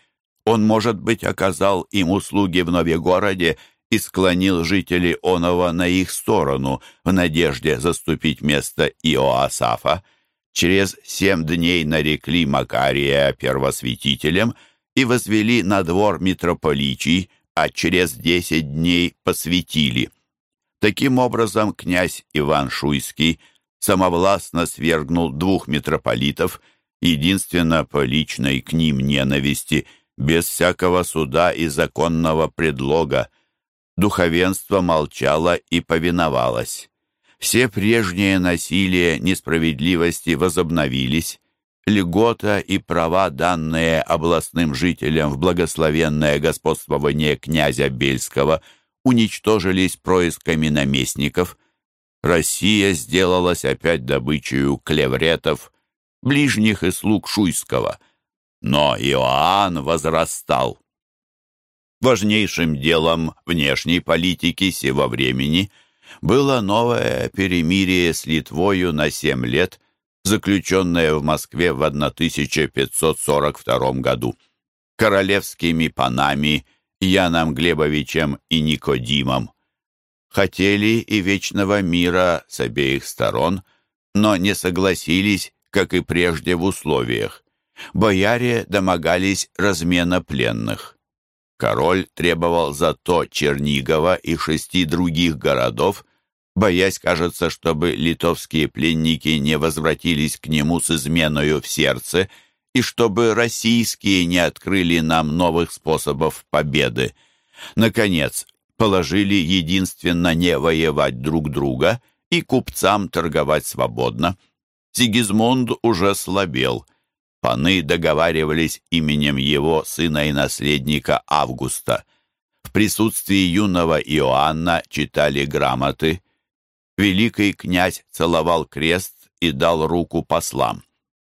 он, может быть, оказал им услуги в Новегороде и склонил жителей Онова на их сторону в надежде заступить место Иоасафа. Через семь дней нарекли Макария первосвятителем и возвели на двор митрополичий, а через десять дней посвятили. Таким образом, князь Иван Шуйский самовластно свергнул двух митрополитов, единственно по личной к ним ненависти, без всякого суда и законного предлога, Духовенство молчало и повиновалось. Все прежние насилия, несправедливости возобновились. Льгота и права, данные областным жителям в благословенное господствование князя Бельского, уничтожились происками наместников. Россия сделалась опять добычей клевретов, ближних и слуг Шуйского. Но Иоанн возрастал. Важнейшим делом внешней политики сего времени было новое перемирие с Литвою на семь лет, заключенное в Москве в 1542 году. Королевскими панами Яном Глебовичем и Никодимом. Хотели и вечного мира с обеих сторон, но не согласились, как и прежде, в условиях. Бояре домогались размена пленных. Король требовал зато Чернигова и шести других городов, боясь, кажется, чтобы литовские пленники не возвратились к нему с изменою в сердце и чтобы российские не открыли нам новых способов победы. Наконец, положили единственно не воевать друг друга и купцам торговать свободно. Сигизмунд уже слабел – Паны договаривались именем его сына и наследника Августа. В присутствии юного Иоанна читали грамоты. Великий князь целовал крест и дал руку послам.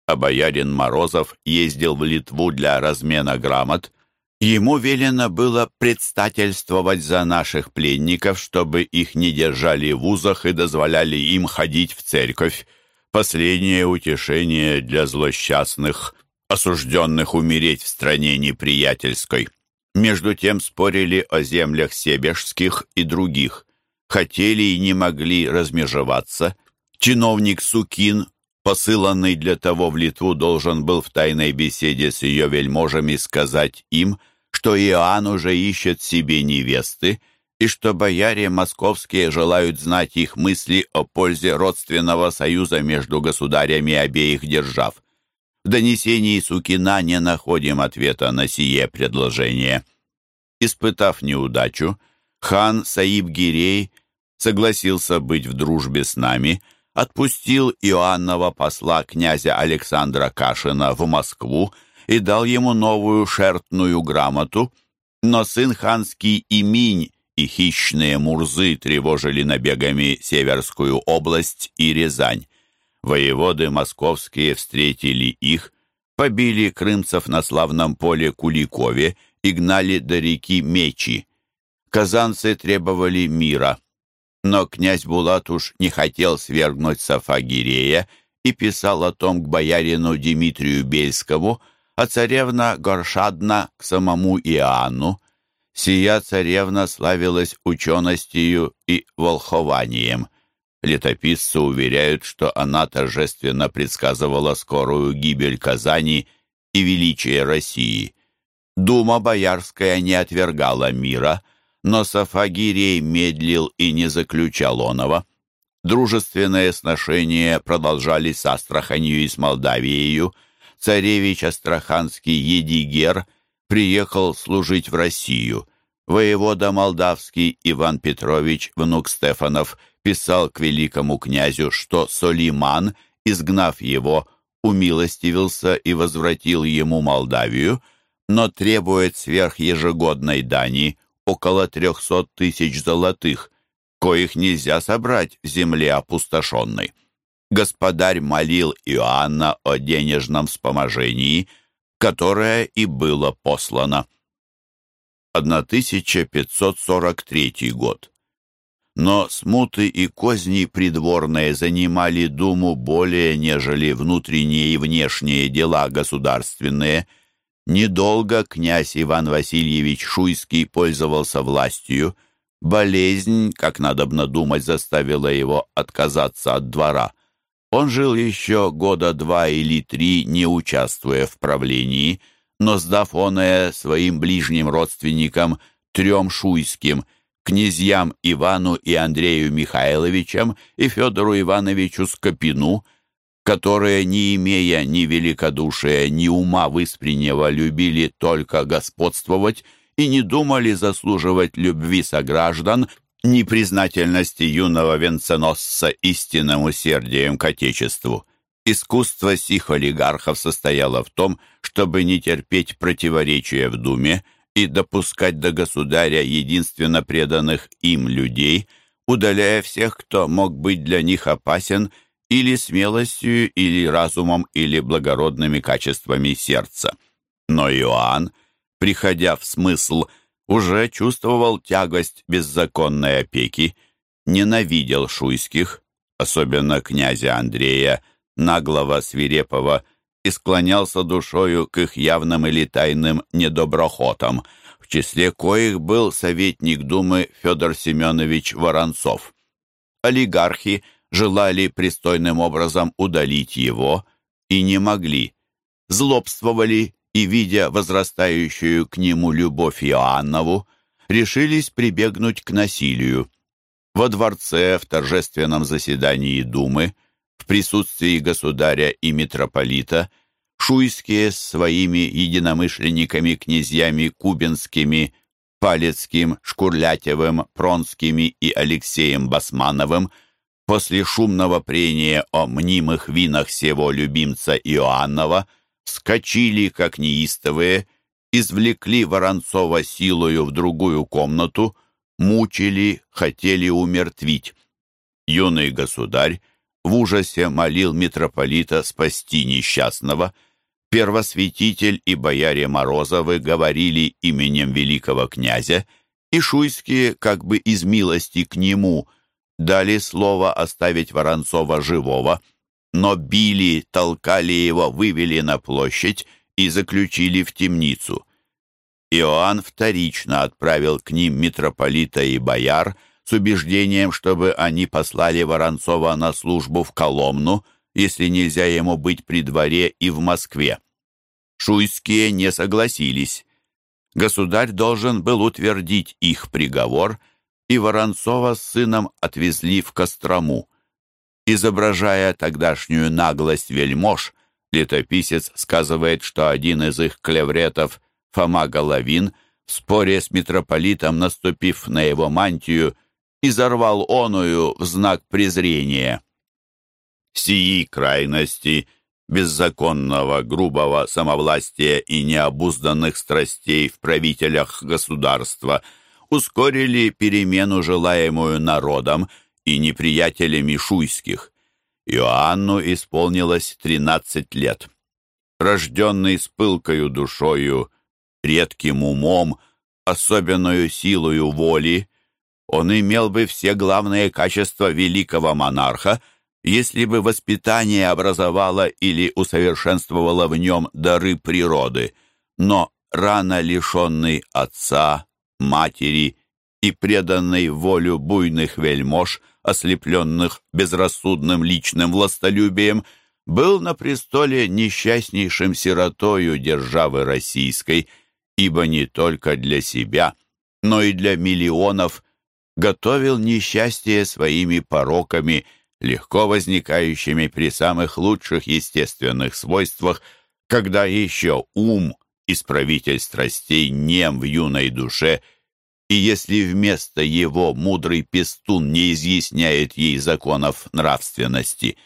А боярин Морозов ездил в Литву для размена грамот. Ему велено было предстательствовать за наших пленников, чтобы их не держали в узах и дозволяли им ходить в церковь последнее утешение для злосчастных, осужденных умереть в стране неприятельской. Между тем спорили о землях себежских и других. Хотели и не могли размежеваться. Чиновник Сукин, посыланный для того в Литву, должен был в тайной беседе с ее вельможами сказать им, что Иоанн уже ищет себе невесты, и что бояре московские желают знать их мысли о пользе родственного союза между государями обеих держав. В донесении Сукина не находим ответа на сие предложение. Испытав неудачу, хан Саиб-Гирей согласился быть в дружбе с нами, отпустил Иоаннова посла князя Александра Кашина в Москву и дал ему новую шертную грамоту, но сын ханский Иминь и хищные мурзы тревожили набегами Северскую область и Рязань. Воеводы московские встретили их, побили крымцев на славном поле Куликове и гнали до реки Мечи. Казанцы требовали мира, но князь Булатуш не хотел свергнуть Сафагирея и писал о том к боярину Дмитрию Бельскому, а царевна Горшадна к самому Иоанну. Сия царевна славилась ученостью и волхованием. Летописцы уверяют, что она торжественно предсказывала скорую гибель Казани и величие России. Дума Боярская не отвергала мира, но Сафагирей медлил и не заключал оного. Дружественные сношения продолжались с Астраханью и с Молдавией. Царевич Астраханский Едигер приехал служить в Россию. Воевода молдавский Иван Петрович, внук Стефанов, писал к великому князю, что Солиман, изгнав его, умилостивился и возвратил ему Молдавию, но требует сверхежегодной дани около трехсот тысяч золотых, коих нельзя собрать в земле опустошенной. Господарь молил Иоанна о денежном вспоможении, которое и было послано. 1543 год. Но смуты и козни придворные занимали Думу более, нежели внутренние и внешние дела государственные. Недолго князь Иван Васильевич Шуйский пользовался властью. Болезнь, как надобно думать, заставила его отказаться от двора. Он жил еще года два или три, не участвуя в правлении, но сдав оное своим ближним родственникам, трем шуйским – князьям Ивану и Андрею Михайловичам и Федору Ивановичу Скопину, которые, не имея ни великодушия, ни ума выспреннего, любили только господствовать и не думали заслуживать любви сограждан, ни признательности юного венценосца истинным усердием к Отечеству. Искусство сих олигархов состояло в том, чтобы не терпеть противоречия в Думе, и допускать до государя единственно преданных им людей, удаляя всех, кто мог быть для них опасен или смелостью, или разумом, или благородными качествами сердца. Но Иоанн, приходя в смысл, уже чувствовал тягость беззаконной опеки, ненавидел шуйских, особенно князя Андрея, наглого, свирепого, и склонялся душою к их явным или тайным недоброхотам, в числе коих был советник Думы Федор Семенович Воронцов. Олигархи желали пристойным образом удалить его и не могли. Злобствовали и, видя возрастающую к нему любовь Иоаннову, решились прибегнуть к насилию. Во дворце в торжественном заседании Думы – в присутствии государя и митрополита Шуйские с своими единомышленниками князьями Кубинскими, Палецким, Шкурлятевым, Пронскими и Алексеем Басмановым после шумного прения о мнимых винах сего любимца Иоаннова вскочили, как неистовые, извлекли Воронцова силою в другую комнату, мучили, хотели умертвить. Юный государь в ужасе молил митрополита спасти несчастного. Первосвятитель и бояре Морозовы говорили именем великого князя, и шуйские, как бы из милости к нему, дали слово оставить Воронцова живого, но били, толкали его, вывели на площадь и заключили в темницу. Иоанн вторично отправил к ним митрополита и бояр, с убеждением, чтобы они послали Воронцова на службу в Коломну, если нельзя ему быть при дворе и в Москве. Шуйские не согласились. Государь должен был утвердить их приговор, и Воронцова с сыном отвезли в Кострому. Изображая тогдашнюю наглость вельмож, летописец сказывает, что один из их клевретов, Фома Головин, в споре с митрополитом, наступив на его мантию, изорвал оную в знак презрения. Сии крайности беззаконного, грубого самовластия и необузданных страстей в правителях государства ускорили перемену, желаемую народом и неприятелями шуйских. Иоанну исполнилось тринадцать лет. Рожденный с пылкою душою, редким умом, особенную силою воли, он имел бы все главные качества великого монарха, если бы воспитание образовало или усовершенствовало в нем дары природы, но рано лишенный отца, матери и преданный волю буйных вельмож, ослепленных безрассудным личным властолюбием, был на престоле несчастнейшим сиротою державы российской, ибо не только для себя, но и для миллионов готовил несчастье своими пороками, легко возникающими при самых лучших естественных свойствах, когда еще ум, исправитель страстей, нем в юной душе, и если вместо его мудрый пестун не изъясняет ей законов нравственности.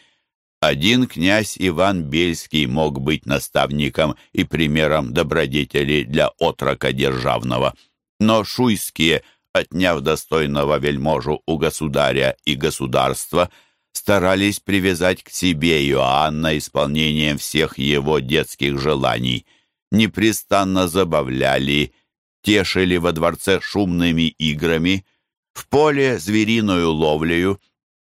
Один князь Иван Бельский мог быть наставником и примером добродетели для отрока державного, но шуйские – отняв достойного вельможу у государя и государства, старались привязать к себе Иоанна исполнением всех его детских желаний, непрестанно забавляли, тешили во дворце шумными играми, в поле звериную ловлею,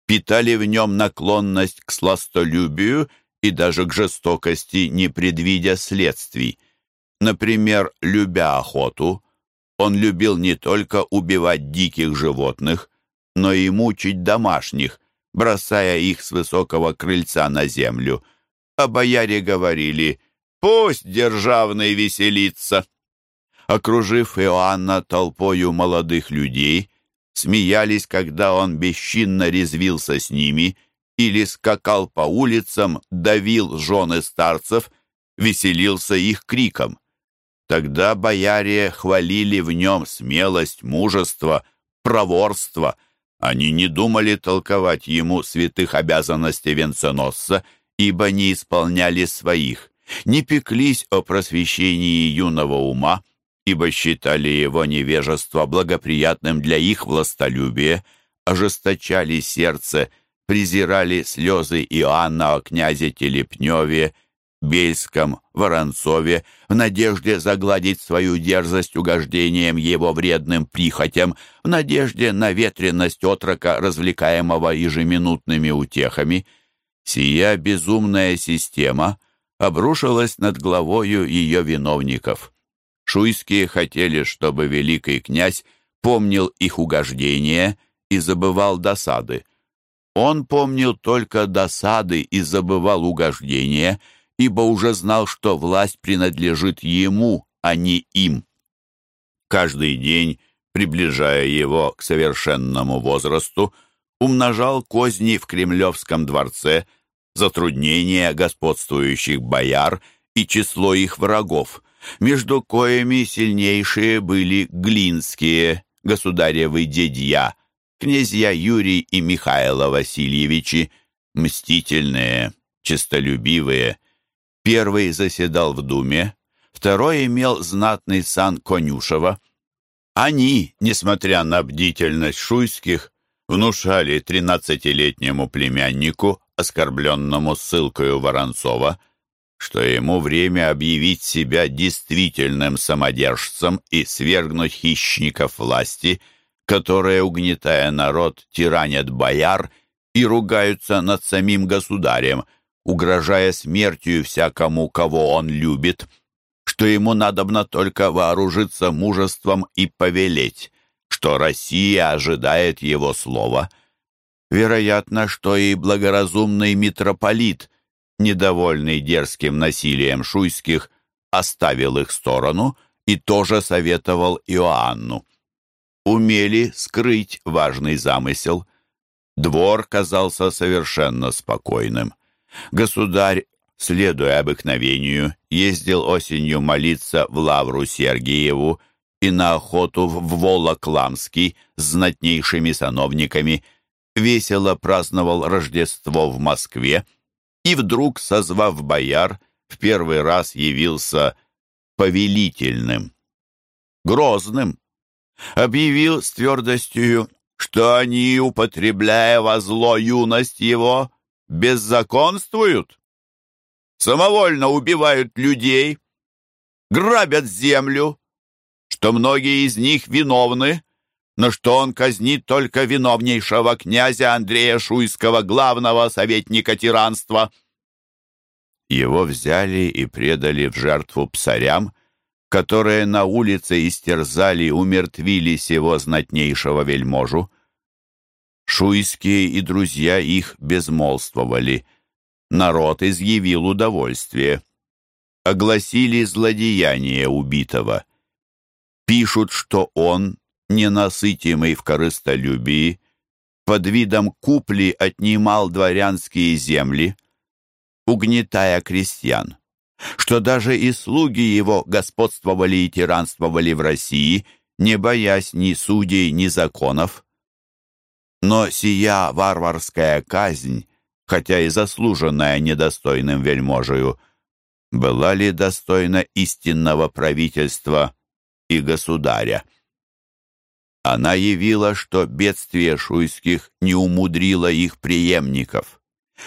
питали в нем наклонность к сластолюбию и даже к жестокости, не предвидя следствий. Например, любя охоту, он любил не только убивать диких животных, но и мучить домашних, бросая их с высокого крыльца на землю. А бояре говорили «Пусть державный веселится!» Окружив Иоанна толпою молодых людей, смеялись, когда он бесчинно резвился с ними или скакал по улицам, давил жены старцев, веселился их криком. Тогда бояре хвалили в нем смелость, мужество, проворство. Они не думали толковать ему святых обязанностей венценосца, ибо не исполняли своих, не пеклись о просвещении юного ума, ибо считали его невежество благоприятным для их властолюбия, ожесточали сердце, презирали слезы Иоанна о князе Телепневе Бельском, Воронцове, в надежде загладить свою дерзость угождением его вредным прихотям, в надежде на ветренность отрока, развлекаемого ежеминутными утехами. Сия безумная система обрушилась над главою ее виновников. Шуйские хотели, чтобы великий князь помнил их угождения и забывал досады. Он помнил только досады и забывал угождения — ибо уже знал, что власть принадлежит ему, а не им. Каждый день, приближая его к совершенному возрасту, умножал козни в Кремлевском дворце, затруднения господствующих бояр и число их врагов, между коими сильнейшие были глинские, государевы дедья, князья Юрий и Михаила Васильевичи, мстительные, честолюбивые, Первый заседал в Думе, второй имел знатный сан Конюшева. Они, несмотря на бдительность шуйских, внушали тринадцатилетнему племяннику, оскорбленному ссылкою Воронцова, что ему время объявить себя действительным самодержцем и свергнуть хищников власти, которые, угнетая народ, тиранят бояр и ругаются над самим государем – угрожая смертью всякому, кого он любит, что ему надобно только вооружиться мужеством и повелеть, что Россия ожидает его слова. Вероятно, что и благоразумный митрополит, недовольный дерзким насилием шуйских, оставил их сторону и тоже советовал Иоанну. Умели скрыть важный замысел. Двор казался совершенно спокойным. Государь, следуя обыкновению, ездил осенью молиться в Лавру Сергиеву и на охоту в Волокламский с знатнейшими сановниками, весело праздновал Рождество в Москве и вдруг, созвав бояр, в первый раз явился повелительным, грозным, объявил с твердостью, что они, употребляя во зло юность его, беззаконствуют, самовольно убивают людей, грабят землю, что многие из них виновны, но что он казнит только виновнейшего князя Андрея Шуйского, главного советника тиранства. Его взяли и предали в жертву псарям, которые на улице истерзали, умертвили сего знатнейшего вельможу. Шуйские и друзья их безмолвствовали. Народ изъявил удовольствие. Огласили злодеяние убитого. Пишут, что он, ненасытимый в корыстолюбии, под видом купли отнимал дворянские земли, угнетая крестьян, что даже и слуги его господствовали и тиранствовали в России, не боясь ни судей, ни законов. Но сия варварская казнь, хотя и заслуженная недостойным вельможею, была ли достойна истинного правительства и государя? Она явила, что бедствие шуйских не умудрило их преемников,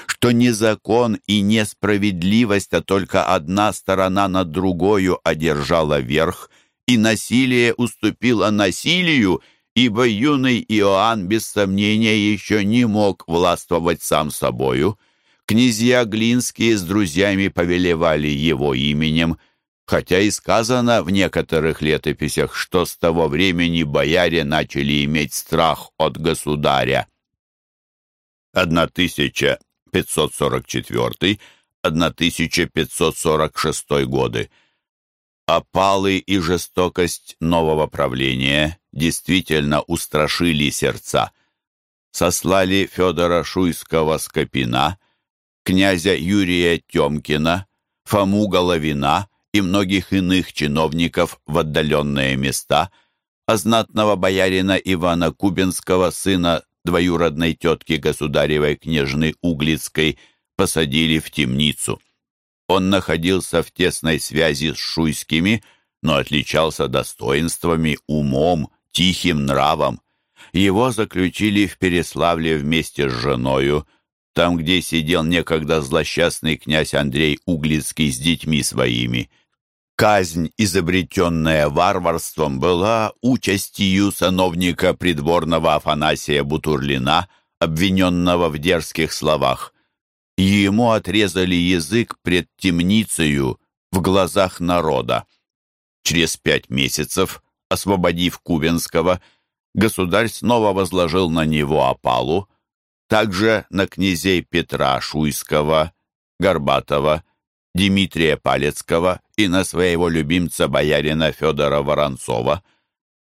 что не закон и несправедливость, а только одна сторона над другою одержала верх, и насилие уступило насилию, ибо юный Иоанн без сомнения еще не мог властвовать сам собою. Князья Глинские с друзьями повелевали его именем, хотя и сказано в некоторых летописях, что с того времени бояре начали иметь страх от государя. 1544-1546 годы. Опалы и жестокость нового правления действительно устрашили сердца. Сослали Федора Шуйского-Скопина, князя Юрия Тёмкина, Фому Головина и многих иных чиновников в отдаленные места, а знатного боярина Ивана Кубинского, сына двоюродной тетки государевой княжны Углицкой, посадили в темницу. Он находился в тесной связи с шуйскими, но отличался достоинствами, умом, тихим нравом. Его заключили в Переславле вместе с женою, там, где сидел некогда злосчастный князь Андрей Углицкий с детьми своими. Казнь, изобретенная варварством, была участью сановника придворного Афанасия Бутурлина, обвиненного в дерзких словах. Ему отрезали язык пред темницею в глазах народа. Через пять месяцев, освободив Кубинского, государь снова возложил на него опалу, также на князей Петра Шуйского, Горбатова, Дмитрия Палецкого и на своего любимца боярина Федора Воронцова,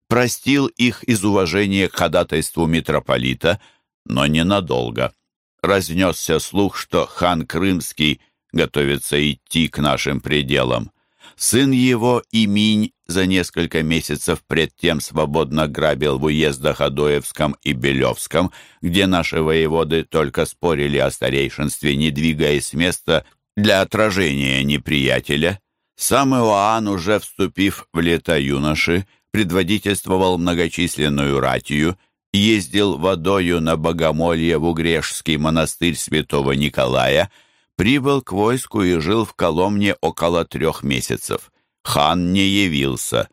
простил их из уважения к ходатайству митрополита, но ненадолго. Разнесся слух, что хан Крымский готовится идти к нашим пределам. Сын его, Иминь, за несколько месяцев пред тем свободно грабил в уездах Адоевском и Белевском, где наши воеводы только спорили о старейшинстве, не двигаясь с места для отражения неприятеля. Сам Иоанн, уже вступив в лето юноши, предводительствовал многочисленную ратию, ездил водою на богомолье в Угрешский монастырь святого Николая, прибыл к войску и жил в Коломне около трех месяцев. Хан не явился.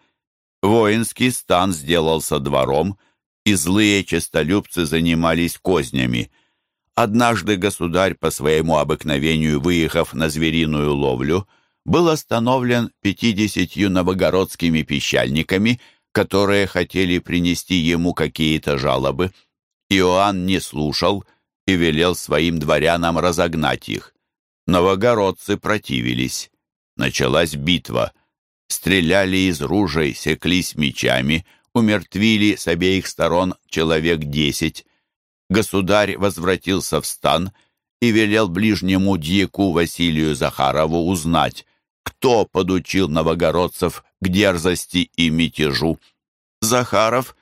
Воинский стан сделался двором, и злые честолюбцы занимались кознями. Однажды государь, по своему обыкновению выехав на звериную ловлю, был остановлен пятидесятью новогородскими пищальниками, которые хотели принести ему какие-то жалобы. Иоанн не слушал и велел своим дворянам разогнать их. Новогородцы противились. Началась битва. Стреляли из ружей, секлись мечами, умертвили с обеих сторон человек десять государь возвратился в стан и велел ближнему дьяку Василию Захарову узнать, кто подучил новогородцев к дерзости и мятежу. Захаров,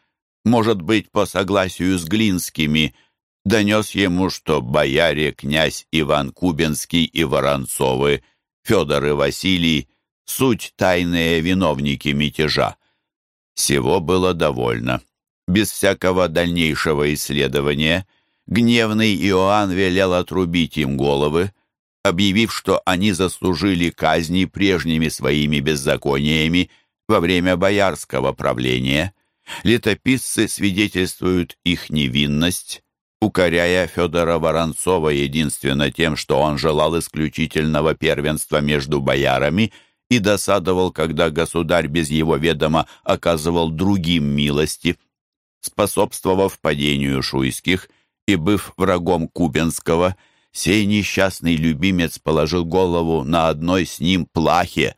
может быть, по согласию с Глинскими, донес ему, что бояре князь Иван Кубинский и Воронцовы, Федор и Василий, суть тайные виновники мятежа. Всего было довольно. Без всякого дальнейшего исследования гневный Иоанн велел отрубить им головы, объявив, что они заслужили казни прежними своими беззакониями во время боярского правления. Летописцы свидетельствуют их невинность, укоряя Федора Воронцова единственно тем, что он желал исключительного первенства между боярами и досадовал, когда государь без его ведома оказывал другим милости. Способствовав падению шуйских и быв врагом Кубенского, сей несчастный любимец положил голову на одной с ним плахе.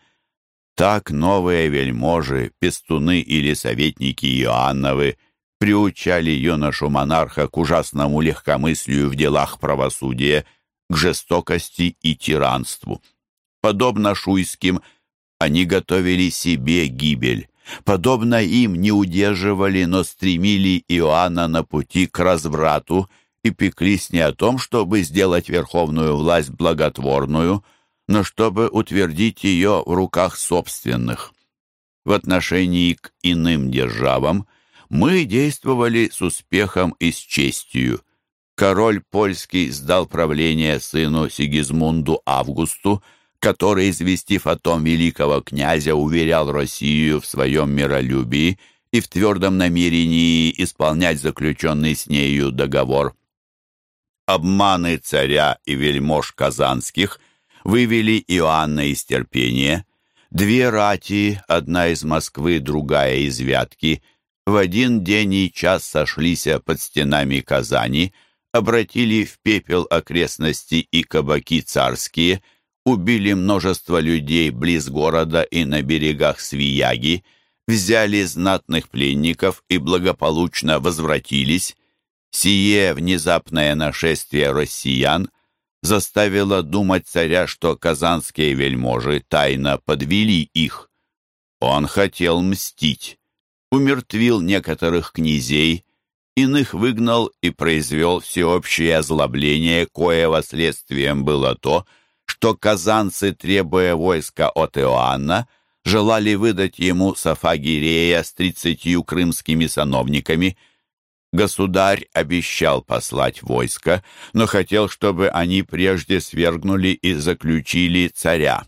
Так новые вельможи, пестуны или советники Иоанновы приучали юношу-монарха к ужасному легкомыслию в делах правосудия, к жестокости и тиранству. Подобно шуйским, они готовили себе гибель. Подобно им не удерживали, но стремили Иоанна на пути к разврату и пеклись не о том, чтобы сделать верховную власть благотворную, но чтобы утвердить ее в руках собственных. В отношении к иным державам мы действовали с успехом и с честью. Король польский сдал правление сыну Сигизмунду Августу, который, известив о том великого князя, уверял Россию в своем миролюбии и в твердом намерении исполнять заключенный с нею договор. Обманы царя и вельмож казанских вывели Иоанна из терпения. Две рати, одна из Москвы, другая из Вятки, в один день и час сошлись под стенами Казани, обратили в пепел окрестности и кабаки царские – убили множество людей близ города и на берегах Свияги, взяли знатных пленников и благополучно возвратились. Сие внезапное нашествие россиян заставило думать царя, что казанские вельможи тайно подвели их. Он хотел мстить, умертвил некоторых князей, иных выгнал и произвел всеобщее озлобление, коего следствием было то, что казанцы, требуя войска от Иоанна, желали выдать ему Сафагирея с тридцатью крымскими сановниками. Государь обещал послать войско, но хотел, чтобы они прежде свергнули и заключили царя.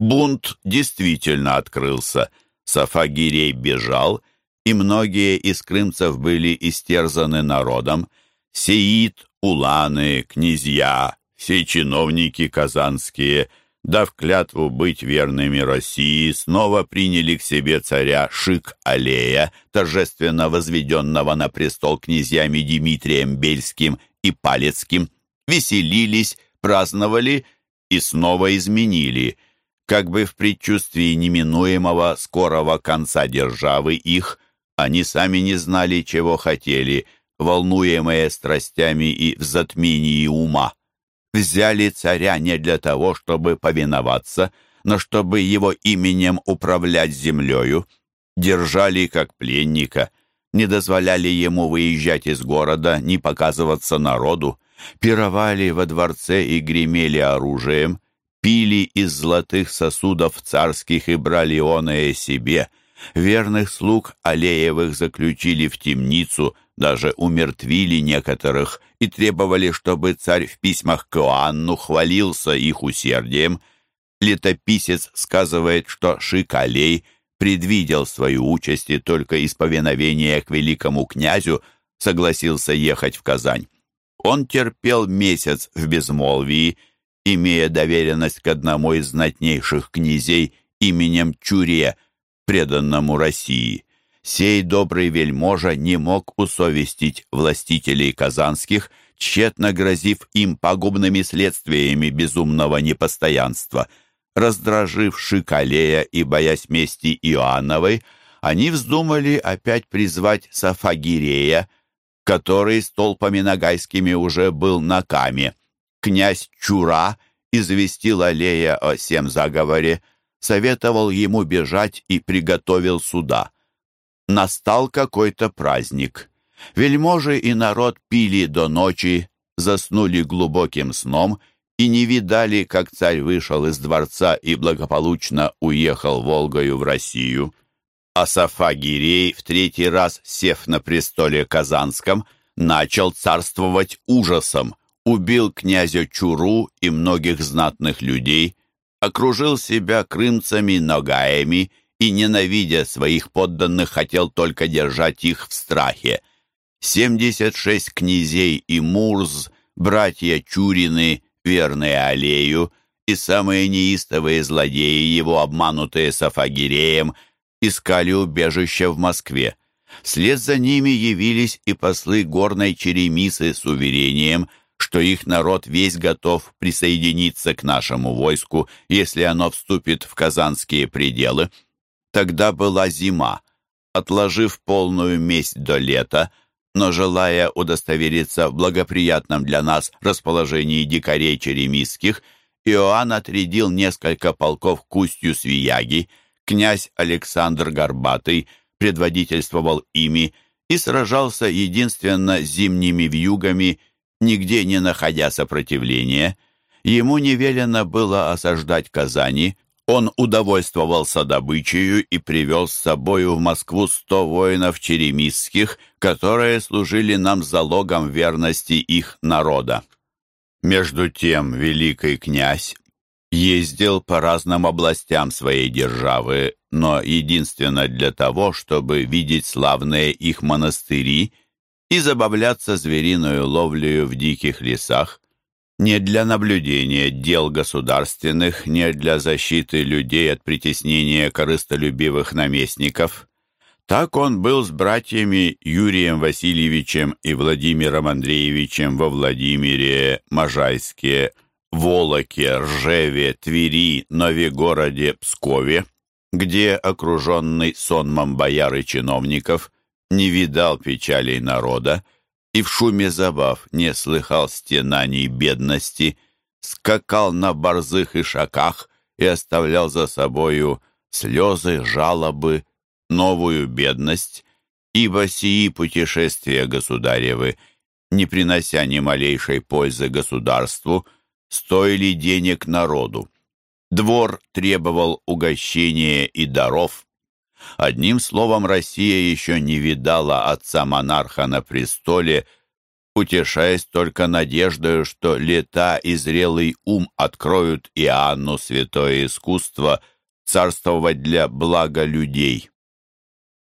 Бунт действительно открылся. Сафагирей бежал, и многие из крымцев были истерзаны народом. Сеид, уланы, князья, все чиновники казанские, дав клятву быть верными России, снова приняли к себе царя Шик-Алея, торжественно возведенного на престол князьями Дмитрием Бельским и Палецким, веселились, праздновали и снова изменили, как бы в предчувствии неминуемого скорого конца державы их, они сами не знали, чего хотели, волнуемые страстями и в затмении ума взяли царя не для того, чтобы повиноваться, но чтобы его именем управлять землею, держали как пленника, не дозволяли ему выезжать из города, не показываться народу, пировали во дворце и гремели оружием, пили из золотых сосудов царских и брали оное себе, верных слуг Алеевых заключили в темницу, даже умертвили некоторых и требовали, чтобы царь в письмах к Иоанну хвалился их усердием. Летописец сказывает, что Шикалей предвидел свою участь и только из повиновения к великому князю согласился ехать в Казань. Он терпел месяц в безмолвии, имея доверенность к одному из знатнейших князей именем Чуре, преданному России. Сей добрый вельможа не мог усовестить властителей казанских, тщетно грозив им пагубными следствиями безумного непостоянства. Раздражив Шикалея и боясь мести Иоанновой, они вздумали опять призвать Сафагирея, который с толпами нагайскими уже был на Каме. Князь Чура известил Алея о всем заговоре, советовал ему бежать и приготовил суда. Настал какой-то праздник. Вельможи и народ пили до ночи, заснули глубоким сном и не видали, как царь вышел из дворца и благополучно уехал Волгою в Россию. А Сафагирей, в третий раз сев на престоле Казанском, начал царствовать ужасом, убил князя Чуру и многих знатных людей, окружил себя крымцами, ногаями и, ненавидя своих подданных, хотел только держать их в страхе. Семьдесят шесть князей и Мурз, братья Чурины, верные Алею, и самые неистовые злодеи, его обманутые Сафагиреем, искали убежище в Москве. Вслед за ними явились и послы горной Черемисы с уверением, что их народ весь готов присоединиться к нашему войску, если оно вступит в казанские пределы. Тогда была зима. Отложив полную месть до лета, но желая удостовериться в благоприятном для нас расположении дикарей черемисских, Иоанн отрядил несколько полков к устью Свияги, князь Александр Горбатый предводительствовал ими и сражался единственно зимними вьюгами, нигде не находя сопротивления. Ему не велено было осаждать Казани, он удовольствовался добычею и привел с собою в Москву сто воинов черемисских, которые служили нам залогом верности их народа. Между тем великий князь ездил по разным областям своей державы, но единственно для того, чтобы видеть славные их монастыри и забавляться звериную ловлею в диких лесах, не для наблюдения дел государственных, не для защиты людей от притеснения корыстолюбивых наместников. Так он был с братьями Юрием Васильевичем и Владимиром Андреевичем во Владимире, Можайске, Волоке, Ржеве, Твери, Новегороде, Пскове, где, окруженный сонмом бояр и чиновников, не видал печалей народа, и в шуме забав не слыхал стенаний бедности, скакал на борзых и шаках и оставлял за собою слезы, жалобы, новую бедность, ибо сии путешествия государевы, не принося ни малейшей пользы государству, стоили денег народу. Двор требовал угощения и даров, Одним словом, Россия еще не видала отца-монарха на престоле, утешаясь только надеждою, что лета и зрелый ум откроют Иоанну святое искусство царствовать для блага людей.